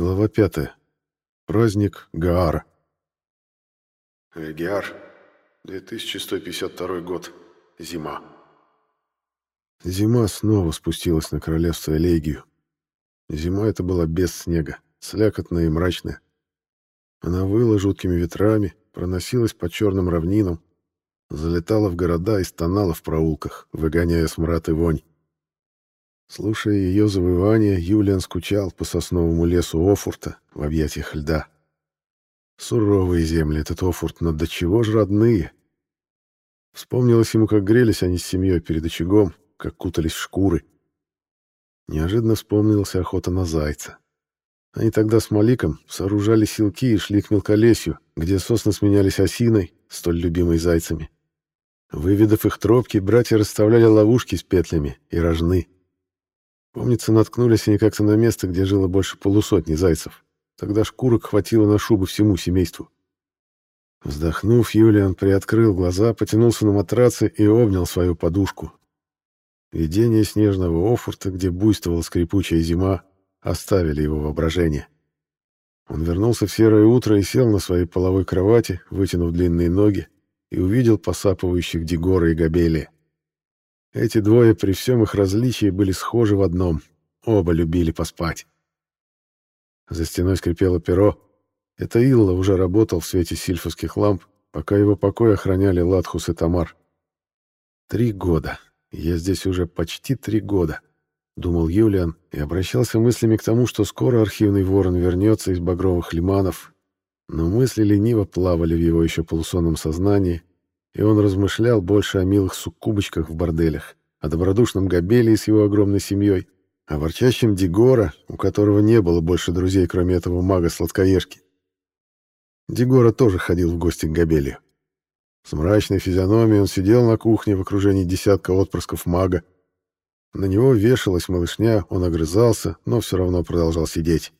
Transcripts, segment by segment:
Глава 5. Праздник Гаара. Эгиар, 2152 год. Зима. Зима снова спустилась на королевство Элегию. Зима эта была без снега, слякотная и мрачная. Она выла жуткими ветрами, проносилась по черным равнинам, залетала в города и стонала в проулках, выгоняя смрад и вонь. Слушая ее завывание, Юлиан скучал по сосновому лесу Офурта в объятиях льда. Суровые земли этот Офурт, но до чего ж родные. Вспомнилось ему, как грелись они с семьей перед очагом, как кутались в шкуры. Неожиданно вспомнилась охота на зайца. Они тогда с Маликом сооружали силки и шли к мелколесью, где сосны сменялись осиной, столь любимой зайцами. Выведав их тропки, братья расставляли ловушки с петлями и рожны. Помнится, наткнулись они как-то на место, где жило больше полусотни зайцев. Тогда шкурок хватило на шубы всему семейству. Вздохнув, Юлиан приоткрыл глаза, потянулся на матраце и обнял свою подушку. Видение снежного Офурта, где буйствовала скрипучая зима, оставили его воображение. Он вернулся в серое утро и сел на своей половой кровати, вытянув длинные ноги, и увидел посапывающих Дегора и Габелия. Эти двое при всем их различии были схожи в одном. Оба любили поспать. За стеной скрипело перо. Это Илла уже работал в свете сильфовских ламп, пока его покой охраняли Латхус и Тамар. Три года. Я здесь уже почти три года, думал Юлиан и обращался мыслями к тому, что скоро архивный ворон вернется из багровых лиманов. Но мысли лениво плавали в его еще полусонном сознании, и он размышлял больше о милых суккубочках в борделях, о добродушном Габелии с его огромной семьей, о ворчащем Дигора, у которого не было больше друзей, кроме этого мага-сладкоежки. Дигора тоже ходил в гости к Габелию. С мрачной физиономией он сидел на кухне в окружении десятка отпрысков мага. На него вешалась малышня, он огрызался, но все равно продолжал сидеть.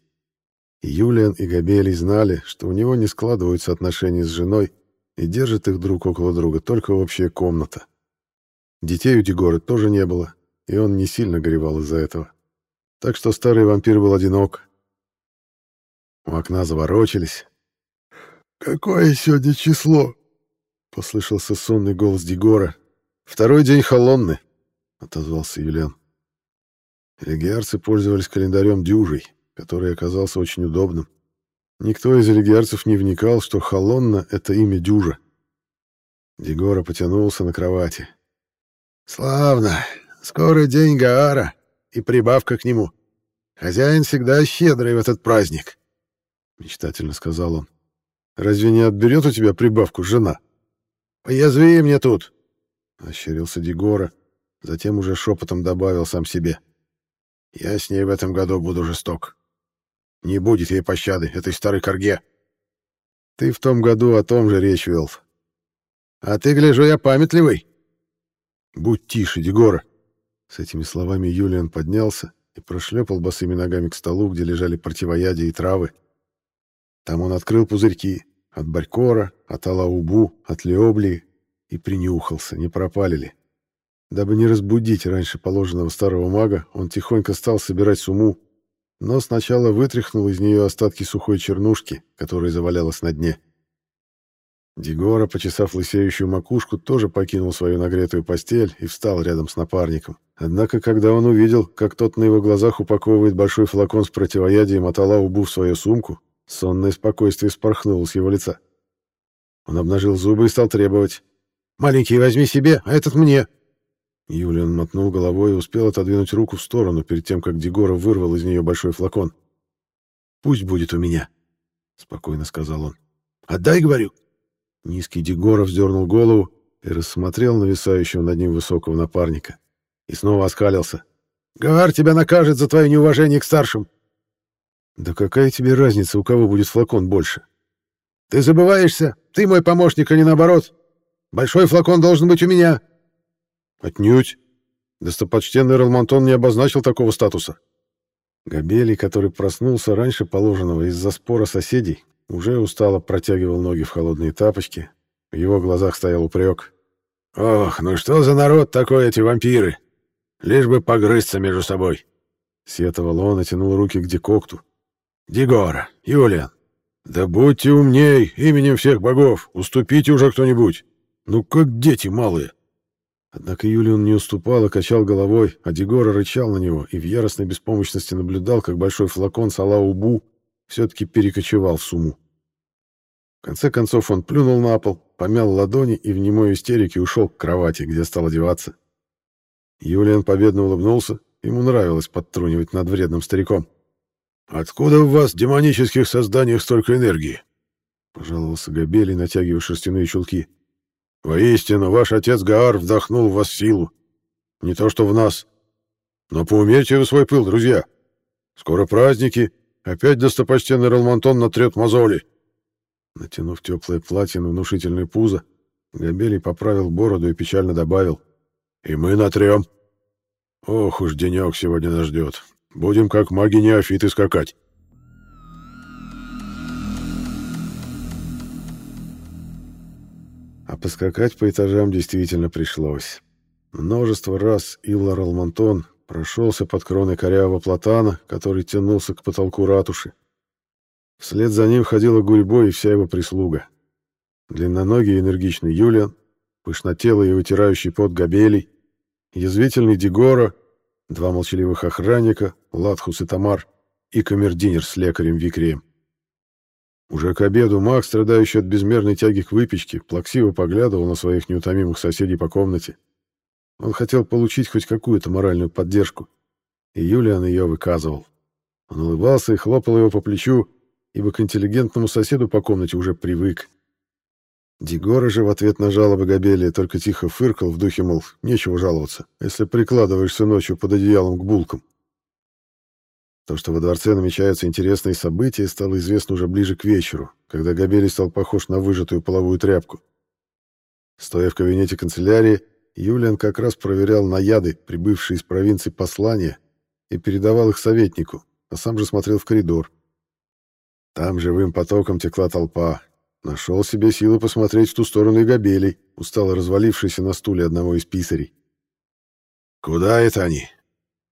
Юлиан и Габелий знали, что у него не складываются отношения с женой, и держит их друг около друга только общая комната. Детей у Дегоры тоже не было, и он не сильно горевал из-за этого. Так что старый вампир был одинок. У окна заворочились. «Какое сегодня число?» — послышался сонный голос Дегора. «Второй день холонны», — отозвался Юлиан. Легиарцы пользовались календарем дюжей, который оказался очень удобным. Никто из элегиарцев не вникал, что Холонна — это имя Дюжа. Дегора потянулся на кровати. «Славно! Скоро день Гаара и прибавка к нему. Хозяин всегда щедрый в этот праздник», — мечтательно сказал он. «Разве не отберет у тебя прибавку жена?» «Поязви мне тут», — ощерился Дегора, затем уже шепотом добавил сам себе. «Я с ней в этом году буду жесток». Не будет ей пощады, этой старой корге. Ты в том году о том же речь вел. А ты, гляжу, я памятливый. Будь тише, Дегора. С этими словами Юлиан поднялся и прошлепал босыми ногами к столу, где лежали противоядия и травы. Там он открыл пузырьки от барькора, от алаубу, от леоблии и принюхался, не пропали ли. Дабы не разбудить раньше положенного старого мага, он тихонько стал собирать сумму, но сначала вытряхнул из нее остатки сухой чернушки, которая завалялась на дне. Дегора, почесав лысеющую макушку, тоже покинул свою нагретую постель и встал рядом с напарником. Однако, когда он увидел, как тот на его глазах упаковывает большой флакон с противоядием от Алаубу в свою сумку, сонное спокойствие спорхнуло с его лица. Он обнажил зубы и стал требовать. «Маленький, возьми себе, а этот мне!» Юлиан мотнул головой и успел отодвинуть руку в сторону перед тем, как Дегора вырвал из нее большой флакон. «Пусть будет у меня», — спокойно сказал он. «Отдай, говорю». Низкий Дегора вздернул голову и рассмотрел нависающего над ним высокого напарника. И снова оскалился. «Гавар тебя накажет за твое неуважение к старшим». «Да какая тебе разница, у кого будет флакон больше?» «Ты забываешься. Ты мой помощник, а не наоборот. Большой флакон должен быть у меня». Отнюдь. Достопочтенный Ралмантон не обозначил такого статуса. Габелий, который проснулся раньше положенного из-за спора соседей, уже устало протягивал ноги в холодные тапочки. В его глазах стоял упрек. «Ох, ну что за народ такой эти вампиры? Лишь бы погрызться между собой!» Сетовал он и тянул руки к декокту. Дигора, Юлиан, да будьте умней, именем всех богов, уступите уже кто-нибудь. Ну как дети малые. Однако Юлиан не уступал и качал головой, а Дигора рычал на него и в яростной беспомощности наблюдал, как большой флакон с Алаубу все-таки перекочевал в сумму. В конце концов он плюнул на пол, помял ладони и в немой истерике ушел к кровати, где стал одеваться. Юлиан победно улыбнулся, ему нравилось подтрунивать над вредным стариком. «Откуда в вас, демонических созданиях, столько энергии?» — пожаловался Габелий, натягивая шерстяные чулки. «Воистину, ваш отец Гаар вдохнул в вас силу. Не то что в нас. Но поумерьте вы свой пыл, друзья. Скоро праздники, опять достопочтенный Ралмантон натрет мозоли». Натянув теплое платье на внушительное пузо, Габелий поправил бороду и печально добавил. «И мы натрем. Ох уж денек сегодня нас ждет. Будем как маги-неофиты скакать». Поскакать по этажам действительно пришлось. Множество раз Иллар Алмантон прошелся под кроной корявого платана, который тянулся к потолку ратуши. Вслед за ним ходила гурьбой и вся его прислуга. Длинноногий и энергичный Юлиан, пышнотелый и вытирающий пот Габелий, язвительный Дегора, два молчаливых охранника, Латхус и Тамар, и камердинер с лекарем Викрием. Уже к обеду Макс, страдающий от безмерной тяги к выпечке, плаксиво поглядывал на своих неутомимых соседей по комнате. Он хотел получить хоть какую-то моральную поддержку, и Юлиан ее выказывал. Он улыбался и хлопал его по плечу, ибо к интеллигентному соседу по комнате уже привык. Дегора же в ответ на жалобы Габелия только тихо фыркал в духе, мол, нечего жаловаться, если прикладываешься ночью под одеялом к булкам. То, что во дворце намечаются интересные события, стало известно уже ближе к вечеру, когда Габелий стал похож на выжатую половую тряпку. Стоя в кабинете канцелярии, Юлиан как раз проверял наяды, прибывшие из провинции послания, и передавал их советнику, а сам же смотрел в коридор. Там живым потоком текла толпа. Нашел себе силы посмотреть в ту сторону и Габелий, устало развалившийся на стуле одного из писарей. «Куда это они?» —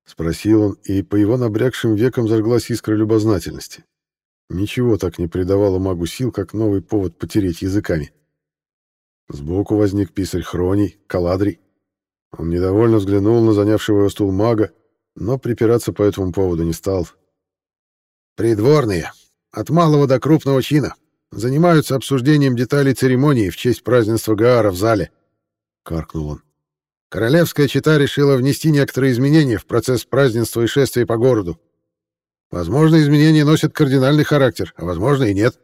спросил он, и по его набрякшим векам зажглась искра любознательности. Ничего так не придавало магу сил, как новый повод потереть языками. Сбоку возник писарь Хроний, Каладрий. Он недовольно взглянул на занявшего его стул мага, но припираться по этому поводу не стал. «Придворные, от малого до крупного чина, занимаются обсуждением деталей церемонии в честь празднества Гаара в зале», — каркнул он. Королевская чита решила внести некоторые изменения в процесс празднества и шествия по городу. Возможно, изменения носят кардинальный характер, а возможно и нет.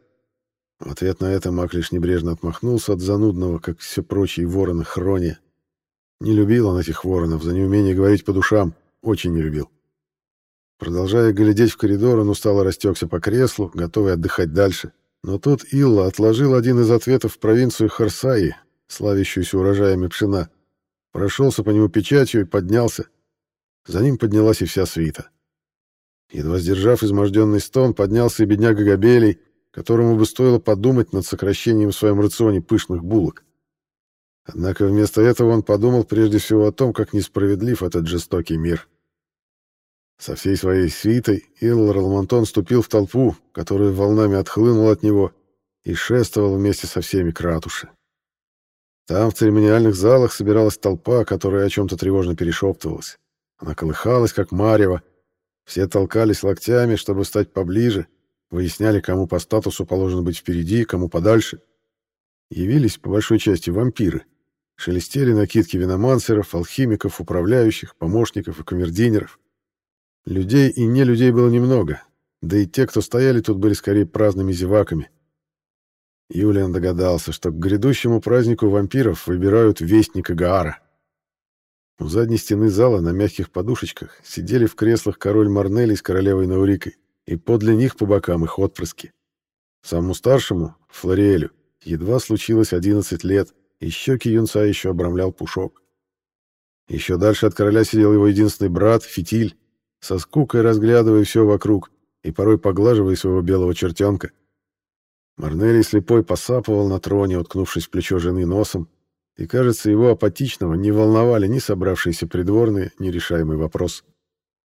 В ответ на это маг лишь небрежно отмахнулся от занудного, как все прочие вороны, хрония. Не любил он этих воронов за неумение говорить по душам, очень не любил. Продолжая глядеть в коридор, он устало растекся по креслу, готовый отдыхать дальше. Но тут Илла отложил один из ответов в провинцию Харсаи, славящуюся урожаями пшена, прошелся по нему печатью и поднялся. За ним поднялась и вся свита. Едва сдержав изможденный стон, поднялся и бедняга Габелий, которому бы стоило подумать над сокращением в своем рационе пышных булок. Однако вместо этого он подумал прежде всего о том, как несправедлив этот жестокий мир. Со всей своей свитой Ил Ралмонтон ступил в толпу, которая волнами отхлынула от него, и шествовал вместе со всеми к ратуше. Там, в церемониальных залах, собиралась толпа, которая о чем-то тревожно перешептывалась. Она колыхалась, как марево. Все толкались локтями, чтобы стать поближе, выясняли, кому по статусу положено быть впереди, кому подальше. Явились, по большой части, вампиры. Шелестели накидки виномансеров, алхимиков, управляющих, помощников и камердинеров. Людей и не людей было немного, да и те, кто стояли тут, были скорее праздными зеваками. Юлиан догадался, что к грядущему празднику вампиров выбирают вестника Гаара. У задней стены зала на мягких подушечках сидели в креслах король Марнелий с королевой Наурикой, и подле них по бокам их отпрыски. Самому старшему, Флориэлю, едва случилось 11 лет, и щеки юнца еще обрамлял пушок. Еще дальше от короля сидел его единственный брат, Фитиль, со скукой разглядывая все вокруг и порой поглаживая своего белого чертенка — Марнелий слепой посапывал на троне, уткнувшись в плечо жены носом, и, кажется, его апатичного не волновали ни собравшиеся придворные, ни решаемый вопрос.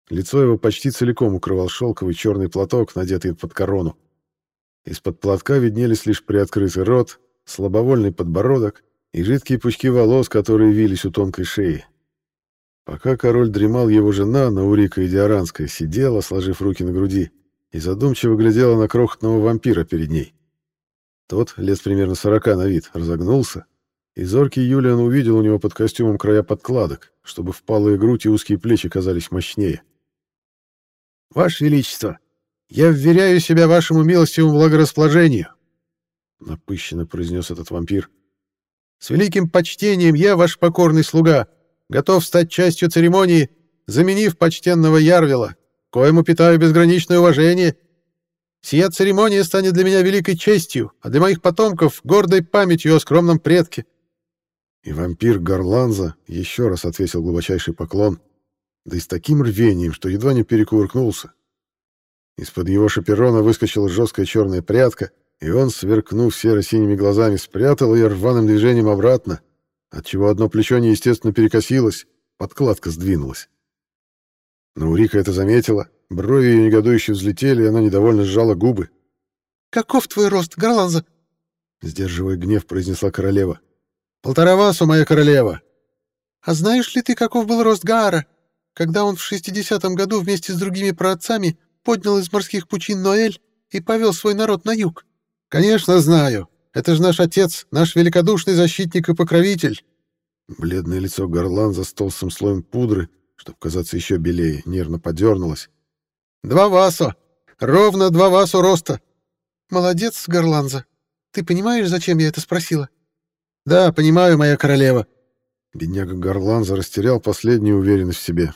Лицо его почти целиком укрывал шелковый черный платок, надетый под корону. Из-под платка виднелись лишь приоткрытый рот, слабовольный подбородок и жидкие пучки волос, которые вились у тонкой шеи. Пока король дремал, его жена, Наурика Идиаранская, сидела, сложив руки на груди, и задумчиво глядела на крохотного вампира перед ней. Тот, лет примерно сорока на вид, разогнулся, и зоркий Юлиан увидел у него под костюмом края подкладок, чтобы впалые грудь и узкие плечи казались мощнее. «Ваше Величество, я вверяю себя вашему милостивому благорасположению», — напыщенно произнес этот вампир. «С великим почтением я, ваш покорный слуга, готов стать частью церемонии, заменив почтенного Ярвела, коему питаю безграничное уважение. Сия церемония станет для меня великой честью, а для моих потомков — гордой памятью о скромном предке». И вампир Гарланза еще раз отвесил глубочайший поклон, да и с таким рвением, что едва не перекувыркнулся. Из-под его шаперона выскочила жесткая черная прядка, и он, сверкнув серо-синими глазами, спрятал ее рваным движением обратно, отчего одно плечо неестественно перекосилось, подкладка сдвинулась. Но Урика это заметила, брови ее негодующе взлетели, и она недовольно сжала губы. «Каков твой рост, Гарланза?» Сдерживая гнев, произнесла королева. «Полтора васу, моя королева!» «А знаешь ли ты, каков был рост Гаара, когда он в шестидесятом году вместе с другими праотцами поднял из морских пучин Ноэль и повел свой народ на юг?» «Конечно знаю. Это же наш отец, наш великодушный защитник и покровитель». Бледное лицо Горланза с толстым слоем пудры, чтобы казаться еще белее, нервно подернулось. «Два васо! Ровно два васо роста!» «Молодец, Горланза. Ты понимаешь, зачем я это спросила?» «Да, понимаю, моя королева». Бедняга Горланза растерял последнюю уверенность в себе.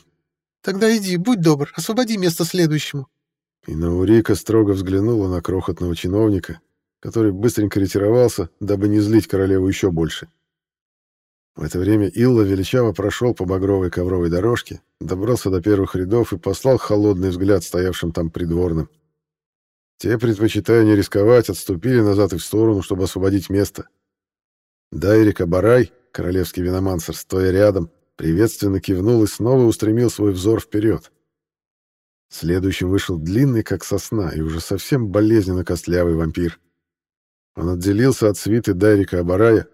«Тогда иди, будь добр, освободи место следующему». И Наурика строго взглянула на крохотного чиновника, который быстренько ретировался, дабы не злить королеву еще больше. В это время Илла величаво прошел по багровой ковровой дорожке, добрался до первых рядов и послал холодный взгляд стоявшим там придворным. Те, предпочитая не рисковать, отступили назад и в сторону, чтобы освободить место. Дайрик Абарай, королевский виномансер, стоя рядом, приветственно кивнул и снова устремил свой взор вперед. Следующим вышел длинный, как сосна, и уже совсем болезненно костлявый вампир. Он отделился от свиты Дайрика Абарая,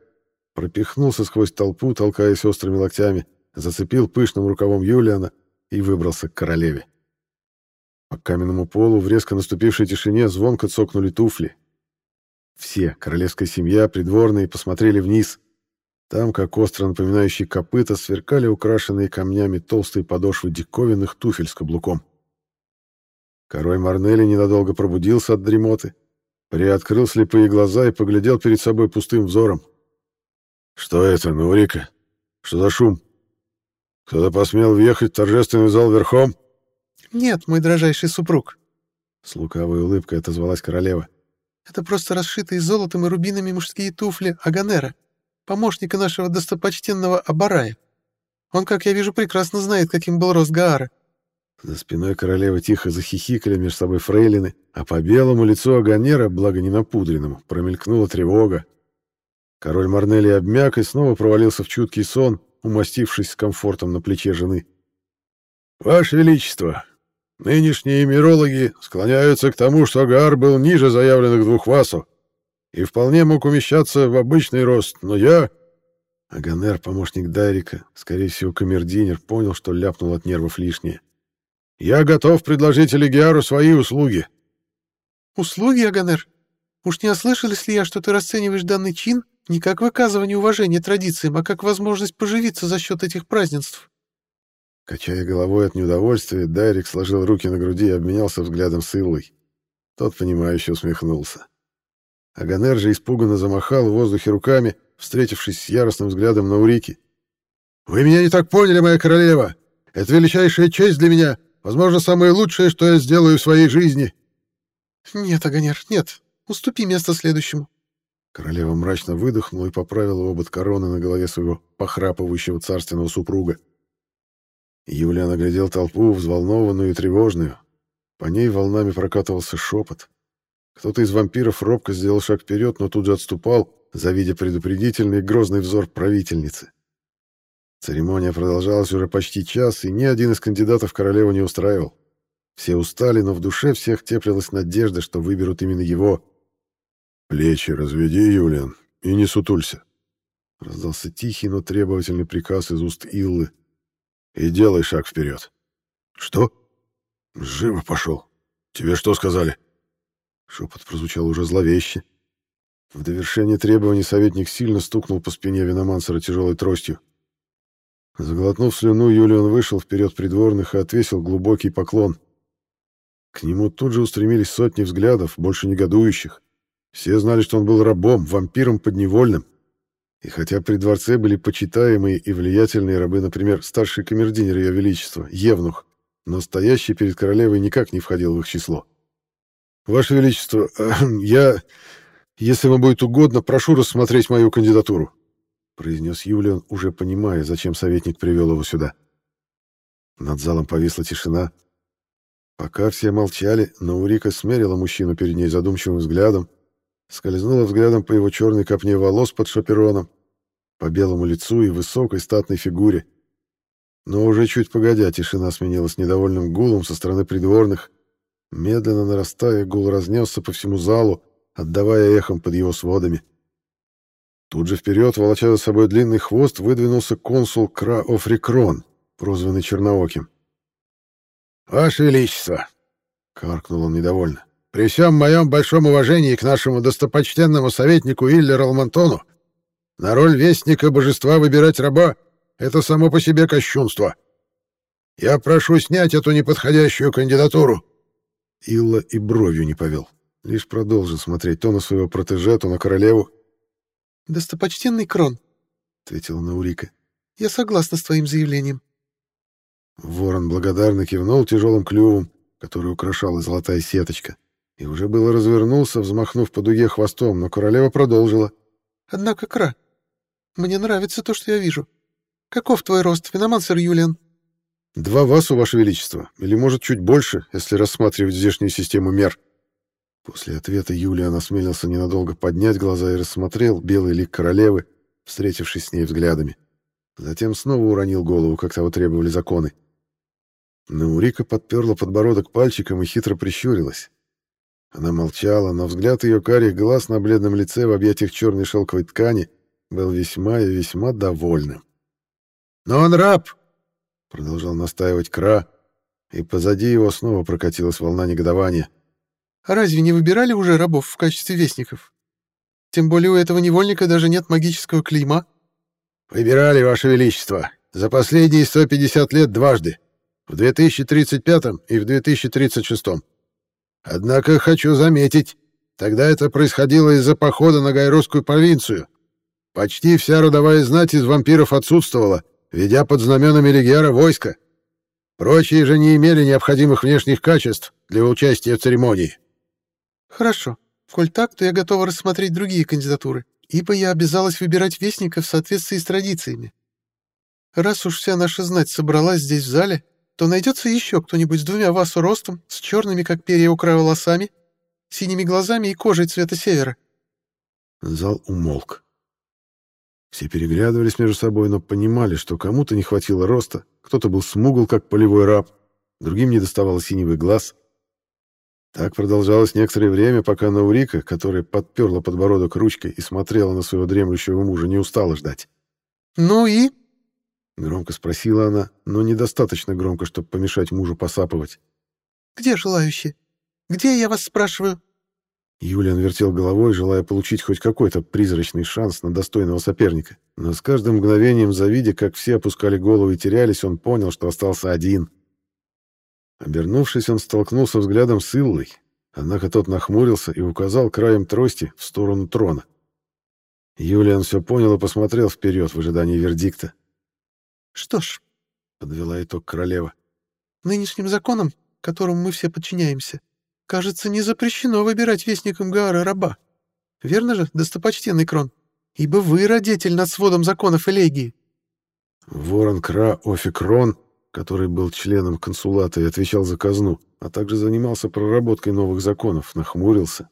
пропихнулся сквозь толпу, толкаясь острыми локтями, зацепил пышным рукавом Юлиана и выбрался к королеве. По каменному полу в резко наступившей тишине звонко цокнули туфли. Все, королевская семья, придворные, посмотрели вниз. Там, как остро напоминающие копыта, сверкали украшенные камнями толстые подошвы диковинных туфель с каблуком. Король Марнелли ненадолго пробудился от дремоты, приоткрыл слепые глаза и поглядел перед собой пустым взором. «Что это, Наурика? Что за шум? Кто-то посмел въехать в торжественный зал верхом?» «Нет, мой дрожайший супруг», — с лукавой улыбкой отозвалась королева. Это просто расшитые золотом и рубинами мужские туфли Аганера, помощника нашего достопочтенного Абарая. Он, как я вижу, прекрасно знает, каким был рост Гаара. За спиной королевы тихо захихикали между собой фрейлины, а по белому лицу Аганера, благо не напудренному, промелькнула тревога. Король Марнелли обмяк и снова провалился в чуткий сон, умастившись с комфортом на плече жены. «Ваше Величество, Нынешние мирологи склоняются к тому, что Гар был ниже заявленных двух васу и вполне мог умещаться в обычный рост, но я... Аганер, помощник Дайрика, скорее всего, камердинер, понял, что ляпнул от нервов лишнее. «Я готов предложить Элегиару свои услуги». «Услуги, Аганер? Уж не ослышались ли я, что ты расцениваешь данный чин не как выказывание уважения традициям, а как возможность поживиться за счет этих празднеств?» Качая головой от неудовольствия, Дайрик сложил руки на груди и обменялся взглядом с Иллой. Тот, понимающе усмехнулся. Аганер же испуганно замахал в воздухе руками, встретившись с яростным взглядом на Урики. «Вы меня не так поняли, моя королева! Это величайшая честь для меня, возможно, самое лучшее, что я сделаю в своей жизни!» «Нет, Аганер, нет. Уступи место следующему». Королева мрачно выдохнула и поправила обод короны на голове своего похрапывающего царственного супруга. Юлиан оглядел толпу, взволнованную и тревожную. По ней волнами прокатывался шепот. Кто-то из вампиров робко сделал шаг вперед, но тут же отступал, завидя предупредительный и грозный взор правительницы. Церемония продолжалась уже почти час, и ни один из кандидатов королеву не устраивал. Все устали, но в душе всех теплилась надежда, что выберут именно его. «Плечи разведи, Юлиан, и не сутулься», — раздался тихий, но требовательный приказ из уст Иллы. «И делай шаг вперед». «Что?» «Живо пошел. Тебе что сказали?» Шепот прозвучал уже зловеще. В довершение требований советник сильно стукнул по спине виномансера тяжелой тростью. Заглотнув слюну, Юлиан вышел вперед придворных и отвесил глубокий поклон. К нему тут же устремились сотни взглядов, больше негодующих. Все знали, что он был рабом, вампиром подневольным. И хотя при дворце были почитаемые и влиятельные рабы, например, старший камердинер Ее Величества, Евнух, но стоящий перед королевой никак не входил в их число. «Ваше Величество, я, если вам будет угодно, прошу рассмотреть мою кандидатуру», произнес Юлиан, уже понимая, зачем советник привел его сюда. Над залом повисла тишина. Пока все молчали, Наурика смерила мужчину перед ней задумчивым взглядом, скользнула взглядом по его черной копне волос под шапероном, по белому лицу и высокой статной фигуре. Но уже чуть погодя, тишина сменилась недовольным гулом со стороны придворных. Медленно нарастая, гул разнесся по всему залу, отдавая эхом под его сводами. Тут же вперед, волоча за собой длинный хвост, выдвинулся консул Кра Офрикрон, прозванный Чернооким. «Ваше Величество!» — каркнул он недовольно. При всем моем большом уважении к нашему достопочтенному советнику Иллер Алмантону, на роль вестника божества выбирать раба — это само по себе кощунство. Я прошу снять эту неподходящую кандидатуру. Илла и бровью не повел, лишь продолжил смотреть то на своего протеже, то на королеву. «Достопочтенный Крон», — ответила Наурика, — «я согласна с твоим заявлением». Ворон благодарно кивнул тяжелым клювом, который украшала золотая сеточка. И уже было развернулся, взмахнув по дуге хвостом, но королева продолжила. «Однако, Кра, мне нравится то, что я вижу. Каков твой рост, Феномансер Юлиан?» «Два васу, Ваше Величество, или, может, чуть больше, если рассматривать здешнюю систему мер». После ответа Юлиан осмелился ненадолго поднять глаза и рассмотрел белый лик королевы, встретившись с ней взглядами. Затем снова уронил голову, как того требовали законы. Наурика подперла подбородок пальчиком и хитро прищурилась. Она молчала, но взгляд ее карих глаз на бледном лице в объятиях черной шелковой ткани был весьма и весьма довольным. «Но он раб!» — продолжал настаивать Кра, и позади его снова прокатилась волна негодования. «А разве не выбирали уже рабов в качестве вестников? Тем более у этого невольника даже нет магического клейма». «Выбирали, Ваше Величество, за последние 150 лет дважды, в 2035 и в 2036. Однако хочу заметить, тогда это происходило из-за похода на Гайрусскую провинцию. Почти вся родовая знать из вампиров отсутствовала, ведя под знаменами Легиара войска. Прочие же не имели необходимых внешних качеств для участия в церемонии. Хорошо. Коль так, то я готова рассмотреть другие кандидатуры, ибо я обязалась выбирать вестника в соответствии с традициями. Раз уж вся наша знать собралась здесь в зале, то найдется еще кто-нибудь с двумя васу ростом, с черными, как перья у края волосами, синими глазами и кожей цвета севера. Зал умолк. Все переглядывались между собой, но понимали, что кому-то не хватило роста, кто-то был смугл, как полевой раб, другим не доставало синевый глаз. Так продолжалось некоторое время, пока Наурика, которая подперла подбородок ручкой и смотрела на своего дремлющего мужа, не устала ждать. «Ну и?» Громко спросила она, но недостаточно громко, чтобы помешать мужу посапывать. «Где желающие? Где, я вас спрашиваю?» Юлиан вертел головой, желая получить хоть какой-то призрачный шанс на достойного соперника. Но с каждым мгновением, завидя, как все опускали голову и терялись, он понял, что остался один. Обернувшись, он столкнулся взглядом с Иллой, однако тот нахмурился и указал краем трости в сторону трона. Юлиан все понял и посмотрел вперед в ожидании вердикта. «Что ж», — подвела итог королева, — «нынешним законом, которому мы все подчиняемся, кажется, не запрещено выбирать вестником Гаара раба. Верно же, достопочтенный Крон? Ибо вы родитель над сводом законов Элегии». Ворон Кра Офикрон, который был членом консулата и отвечал за казну, а также занимался проработкой новых законов, нахмурился.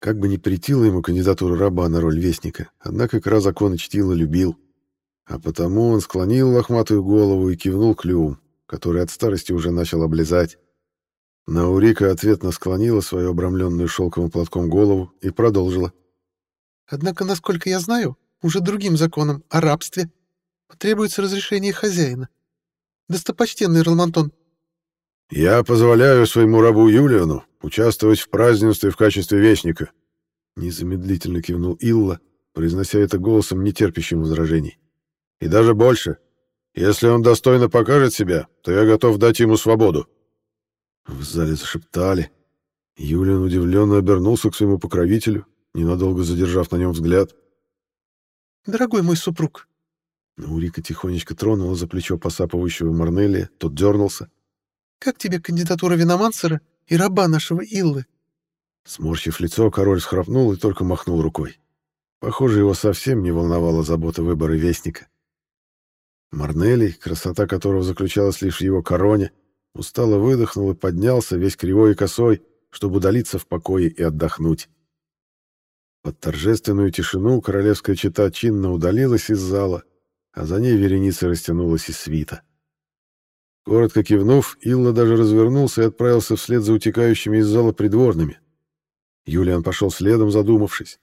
Как бы ни претила ему кандидатура раба на роль вестника, однако Кра законы чтил и любил. А потому он склонил лохматую голову и кивнул клювом, который от старости уже начал облизать. Наурика ответно склонила свою обрамленную шелковым платком голову и продолжила. «Однако, насколько я знаю, уже другим законом о рабстве потребуется разрешение хозяина. Достопочтенный Ралмантон». «Я позволяю своему рабу Юлиану участвовать в празднестве в качестве вестника», незамедлительно кивнул Илла, произнося это голосом, нетерпящим возражений. «И даже больше. Если он достойно покажет себя, то я готов дать ему свободу». В зале зашептали. Юлиан удивленно обернулся к своему покровителю, ненадолго задержав на нем взгляд. «Дорогой мой супруг!» Наурика тихонечко тронула за плечо посапывающего Марнелия, тот дернулся. «Как тебе кандидатура виномансера и раба нашего Иллы?» Сморщив лицо, король схрапнул и только махнул рукой. Похоже, его совсем не волновала забота выбора вестника. Марнелий, красота которого заключалась лишь в его короне, устало выдохнул и поднялся, весь кривой и косой, чтобы удалиться в покое и отдохнуть. Под торжественную тишину королевская чета чинно удалилась из зала, а за ней вереница растянулась из свита. Коротко кивнув, Илла даже развернулся и отправился вслед за утекающими из зала придворными. Юлиан пошел следом, задумавшись.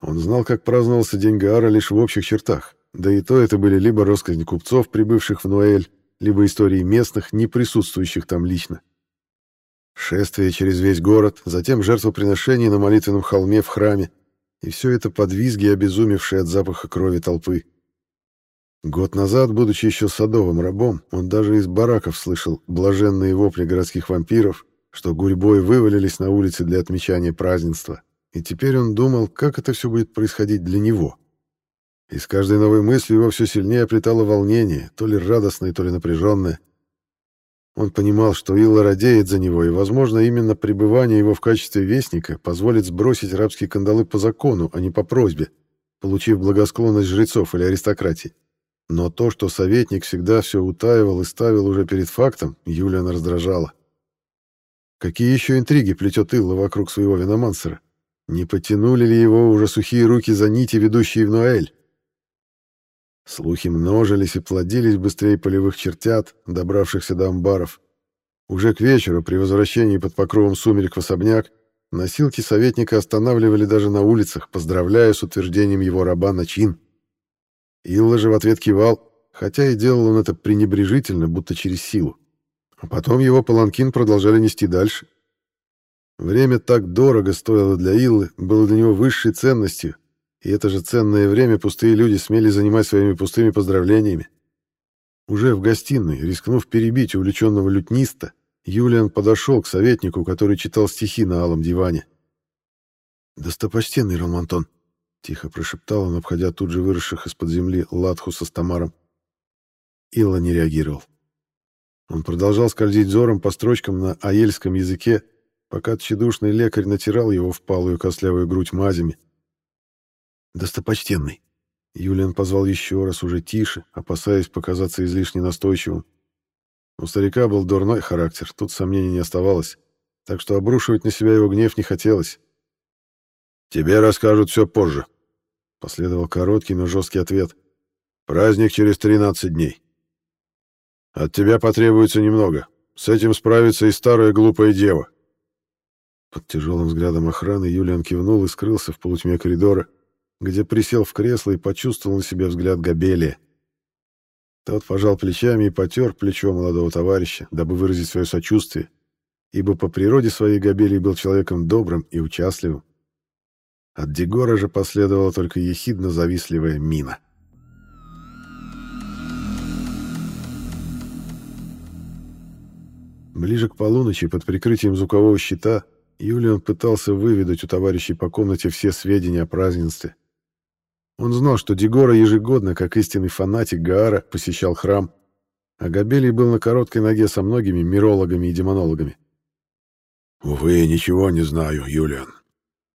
Он знал, как праздновался День Гаара лишь в общих чертах, да и то это были либо россказни купцов, прибывших в Нуэль, либо истории местных, не присутствующих там лично. Шествие через весь город, затем жертвоприношение на молитвенном холме в храме, и все это под визги, обезумевшие от запаха крови толпы. Год назад, будучи еще садовым рабом, он даже из бараков слышал блаженные вопли городских вампиров, что гурьбой вывалились на улицы для отмечания празднества, и теперь он думал, как это все будет происходить для него. И с каждой новой мыслью его все сильнее оплетало волнение, то ли радостное, то ли напряженное. Он понимал, что Илла радеет за него, и, возможно, именно пребывание его в качестве вестника позволит сбросить рабские кандалы по закону, а не по просьбе, получив благосклонность жрецов или аристократии. Но то, что советник всегда все утаивал и ставил уже перед фактом, Юлиана раздражало. Какие еще интриги плетет Илла вокруг своего виномансера? Не потянули ли его уже сухие руки за нити, ведущие в Ноэль? Слухи множились и плодились быстрее полевых чертят, добравшихся до амбаров. Уже к вечеру, при возвращении под покровом сумерек в особняк, носилки советника останавливали даже на улицах, поздравляя с утверждением его раба на чин. Илла же в ответ кивал, хотя и делал он это пренебрежительно, будто через силу. А потом его паланкин продолжали нести дальше. Время так дорого стоило для Иллы, было для него высшей ценностью, и это же ценное время пустые люди смели занимать своими пустыми поздравлениями. Уже в гостиной, рискнув перебить увлеченного лютниста, Юлиан подошел к советнику, который читал стихи на алом диване. «Достопочтенный Романтон», — тихо прошептал он, обходя тут же выросших из-под земли Латху со Стамаром. Илла не реагировал. Он продолжал скользить взором по строчкам на аельском языке, пока тщедушный лекарь натирал его впалую костлявую грудь мазями. «Достопочтенный!» Юлиан позвал еще раз, уже тише, опасаясь показаться излишне настойчивым. У старика был дурной характер, тут сомнений не оставалось, так что обрушивать на себя его гнев не хотелось. «Тебе расскажут все позже», — последовал короткий, но жесткий ответ. «Праздник через 13 дней. От тебя потребуется немного. С этим справится и старая глупая дева». Под тяжелым взглядом охраны Юлиан кивнул и скрылся в полутьме коридора, где присел в кресло и почувствовал на себе взгляд Габелия. Тот пожал плечами и потер плечо молодого товарища, дабы выразить свое сочувствие, ибо по природе своей Габелий был человеком добрым и участливым. От Дегора же последовала только ехидно-завистливая мина. Ближе к полуночи, под прикрытием звукового щита, Юлиан пытался выведать у товарищей по комнате все сведения о празднестве. Он знал, что Дегора ежегодно, как истинный фанатик Гаара, посещал храм, а Габелий был на короткой ноге со многими мирологами и демонологами. «Увы, ничего не знаю, Юлиан.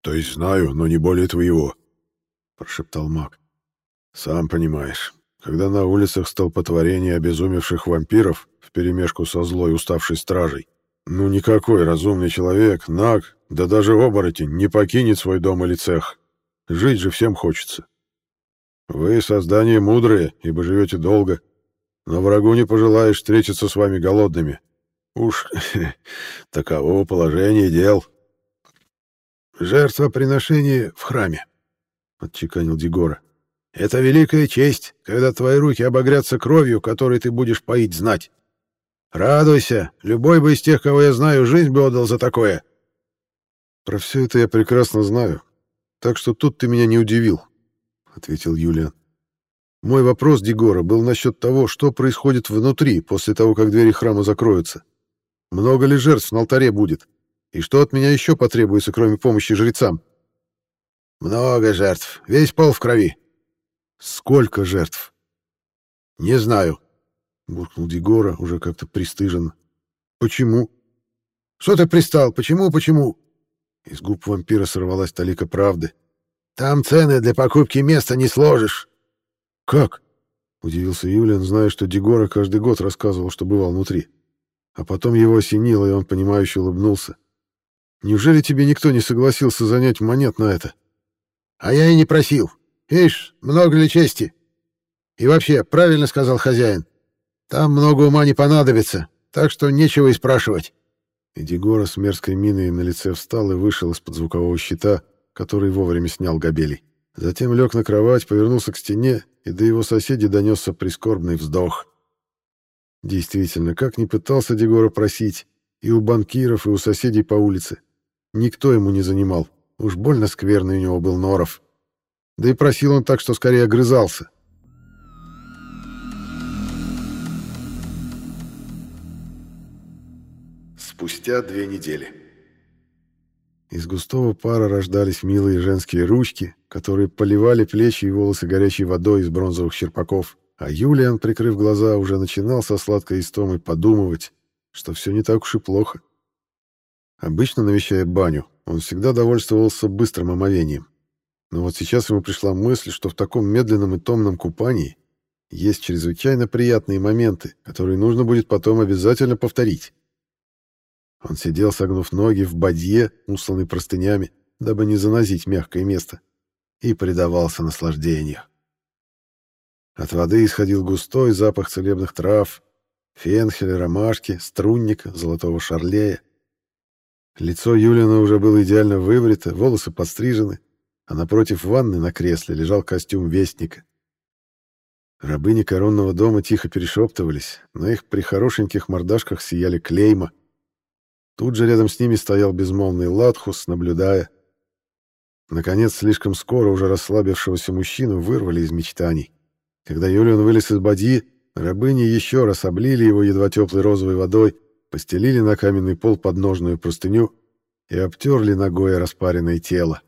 То есть знаю, но не более твоего», — прошептал маг. «Сам понимаешь, когда на улицах столпотворение обезумевших вампиров вперемешку со злой уставшей стражей, ну никакой разумный человек, наг, да даже оборотень не покинет свой дом или цех. Жить же всем хочется. Вы создание мудрые, ибо живете долго, но врагу не пожелаешь встретиться с вами голодными. Уж таково положение дел. Жертвоприношение в храме, — отчеканил Дегора. Это великая честь, когда твои руки обогрятся кровью, которой ты будешь поить знать. Радуйся, любой бы из тех, кого я знаю, жизнь бы отдал за такое. Про все это я прекрасно знаю, так что тут ты меня не удивил, — ответил Юлиан. Мой вопрос, Дегора, был насчет того, что происходит внутри после того, как двери храма закроются. Много ли жертв на алтаре будет? И что от меня еще потребуется, кроме помощи жрецам? Много жертв. Весь пол в крови. Сколько жертв? Не знаю. Буркнул Дегора, уже как-то пристыжен. Почему? Что ты пристал? Почему, почему? Из губ вампира сорвалась талика правды. Там цены для покупки места не сложишь. Как? Удивился Юлиан, зная, что Дегора каждый год рассказывал, что бывал внутри. А потом его осенило, и он, понимающе улыбнулся. «Неужели тебе никто не согласился занять монет на это?» «А я и не просил. Ишь, много ли чести? И вообще, правильно сказал хозяин. Там много ума не понадобится, так что нечего и спрашивать». И Дегора с мерзкой миной на лице встал и вышел из-под звукового щита, который вовремя снял габелей. Затем лег на кровать, повернулся к стене, и до его соседей донесся прискорбный вздох. Действительно, как ни пытался Дегора просить, и у банкиров, и у соседей по улице. Никто ему не занимал. Уж больно скверный у него был Норов. Да и просил он так, что скорее огрызался. Спустя две недели. Из густого пара рождались милые женские ручки, которые поливали плечи и волосы горячей водой из бронзовых черпаков. А Юлиан, прикрыв глаза, уже начинал со сладкой истомой подумывать, что все не так уж и плохо. Обычно, навещая баню, он всегда довольствовался быстрым омовением. Но вот сейчас ему пришла мысль, что в таком медленном и томном купании есть чрезвычайно приятные моменты, которые нужно будет потом обязательно повторить. Он сидел, согнув ноги в бадье, усланный простынями, дабы не занозить мягкое место, и предавался наслаждению. От воды исходил густой запах целебных трав, фенхеля, ромашки, струнника, золотого шарлея. Лицо Юлина уже было идеально выбрито, волосы подстрижены, а напротив ванны на кресле лежал костюм вестника. Рабыни коронного дома тихо перешептывались, на их прихорошеньких мордашках сияли клейма. Тут же рядом с ними стоял безмолвный Латхус, наблюдая. Наконец, слишком скоро уже расслабившегося мужчину вырвали из мечтаний. Когда Юлиан вылез из бадьи, рабыни еще раз облили его едва теплой розовой водой, постелили на каменный пол подножную простыню и обтерли ногой распаренное тело.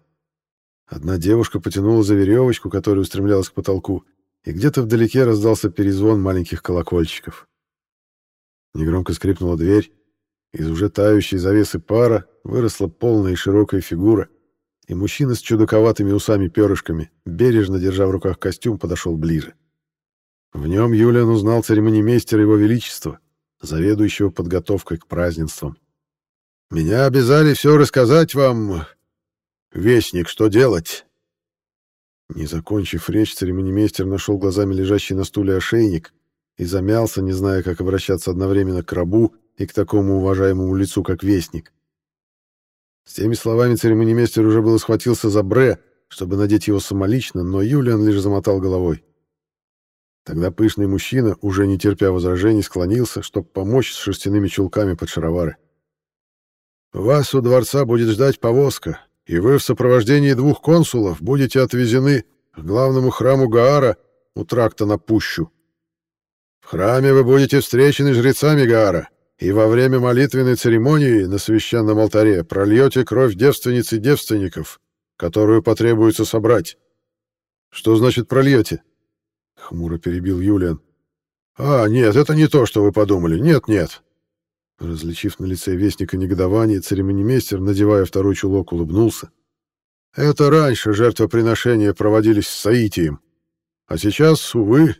Одна девушка потянула за веревочку, которая устремлялась к потолку, и где-то вдалеке раздался перезвон маленьких колокольчиков. Негромко скрипнула дверь. Из уже тающей завесы пара выросла полная и широкая фигура, и мужчина с чудаковатыми усами-перышками, бережно держа в руках костюм, подошел ближе. — в нем Юлиан узнал церемонимейстера Его Величества, заведующего подготовкой к празднествам. «Меня обязали все рассказать вам, Вестник, что делать?» Не закончив речь, церемонимейстер нашел глазами лежащий на стуле ошейник и замялся, не зная, как обращаться одновременно к рабу и к такому уважаемому лицу, как Вестник. С теми словами церемонимейстер уже было схватился за Бре, чтобы надеть его самолично, но Юлиан лишь замотал головой. Тогда пышный мужчина, уже не терпя возражений, склонился, чтобы помочь с шерстяными чулками под шаровары. «Вас у дворца будет ждать повозка, и вы в сопровождении двух консулов будете отвезены к главному храму Гаара у тракта на Пущу. В храме вы будете встречены жрецами Гаара, и во время молитвенной церемонии на священном алтаре прольете кровь девственниц и девственников, которую потребуется собрать. Что значит прольете? — хмуро перебил Юлиан. «А, нет, это не то, что вы подумали. Нет, нет». Различив на лице вестника негодование, церемонимейстер, надевая второй чулок, улыбнулся. «Это раньше жертвоприношения проводились с Саитием. А сейчас, увы...»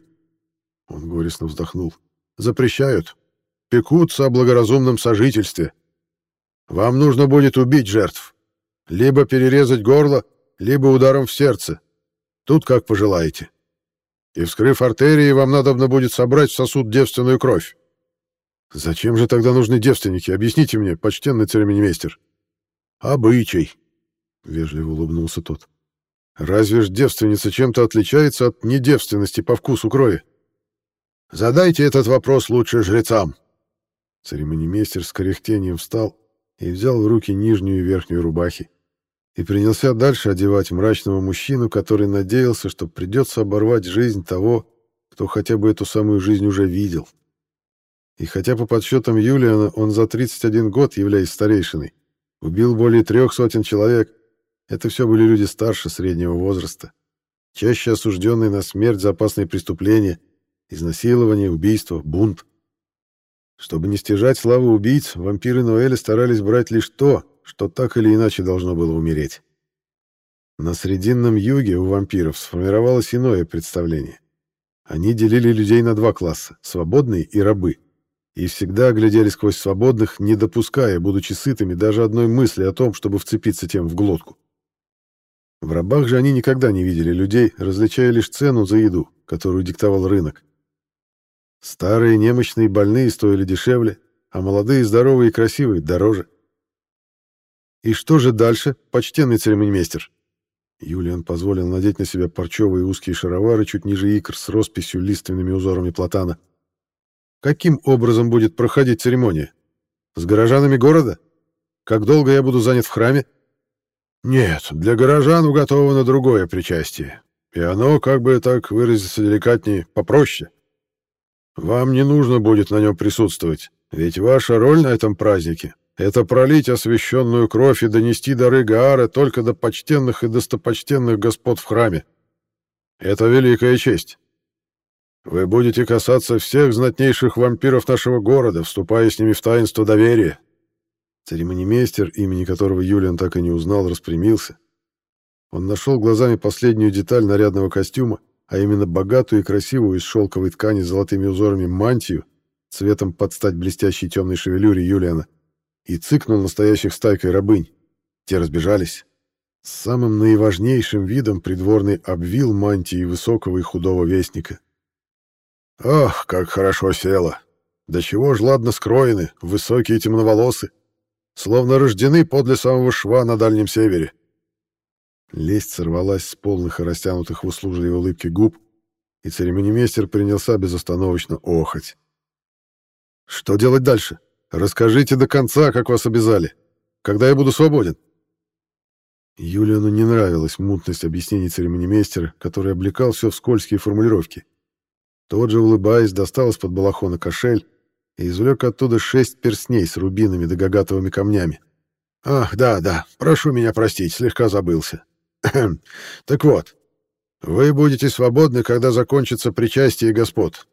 Он горестно вздохнул. «Запрещают. Пекутся о благоразумном сожительстве. Вам нужно будет убить жертв. Либо перерезать горло, либо ударом в сердце. Тут как пожелаете». и, вскрыв артерии, вам надобно будет собрать в сосуд девственную кровь. Зачем же тогда нужны девственники? Объясните мне, почтенный церемонимейстер. Обычай, — вежливо улыбнулся тот. Разве ж девственница чем-то отличается от недевственности по вкусу крови? Задайте этот вопрос лучше жрецам. Церемонимейстер с кряхтением встал и взял в руки нижнюю и верхнюю рубахи и принялся дальше одевать мрачного мужчину, который надеялся, что придется оборвать жизнь того, кто хотя бы эту самую жизнь уже видел. И хотя по подсчетам Юлиана он за 31 год, являясь старейшиной, убил более трех сотен человек, это все были люди старше среднего возраста, чаще осужденные на смерть за опасные преступления, изнасилование, убийство, бунт. Чтобы не стяжать славу убийц, вампиры Ноэля старались брать лишь то, что так или иначе должно было умереть. На Срединном юге у вампиров сформировалось иное представление. Они делили людей на два класса — свободные и рабы. И всегда глядели сквозь свободных, не допуская, будучи сытыми, даже одной мысли о том, чтобы вцепиться тем в глотку. В рабах же они никогда не видели людей, различая лишь цену за еду, которую диктовал рынок. Старые, немощные больные стоили дешевле, а молодые, здоровые и красивые — дороже. «И что же дальше, почтенный церемонимейстер?» Юлиан позволил надеть на себя парчевые узкие шаровары чуть ниже икр с росписью лиственными узорами платана. «Каким образом будет проходить церемония? С горожанами города? Как долго я буду занят в храме?» «Нет, для горожан уготовано другое причастие, и оно, как бы так выразиться деликатнее, попроще. Вам не нужно будет на нем присутствовать, ведь ваша роль на этом празднике это пролить освященную кровь и донести дары Гаара только до почтенных и достопочтенных господ в храме. Это великая честь. Вы будете касаться всех знатнейших вампиров нашего города, вступая с ними в таинство доверия. Церемонимейстер, имени которого Юлиан так и не узнал, распрямился. Он нашел глазами последнюю деталь нарядного костюма, а именно богатую и красивую из шелковой ткани с золотыми узорами мантию, цветом под стать блестящей темной шевелюре Юлиана и цыкнул настоящих стайкой рабынь. Те разбежались. С самым наиважнейшим видом придворный обвил мантии высокого и худого вестника. «Ах, как хорошо село! Да чего ж ладно скроены, высокие темноволосы, словно рождены подле самого шва на Дальнем Севере!» Лесть сорвалась с полных и растянутых в услужливой улыбке губ, и церемонимейстер принялся безостановочно охать. «Что делать дальше?» Расскажите до конца, как вас обязали. Когда я буду свободен?» Юлиану не нравилась мутность объяснений церемонимейстера, который облекал все в скользкие формулировки. Тот же, улыбаясь, достал из-под балахона кошель и извлек оттуда шесть перстней с рубинами да гагатовыми камнями. «Ах, да, да, прошу меня простить, слегка забылся. так вот, вы будете свободны, когда закончится причастие господ,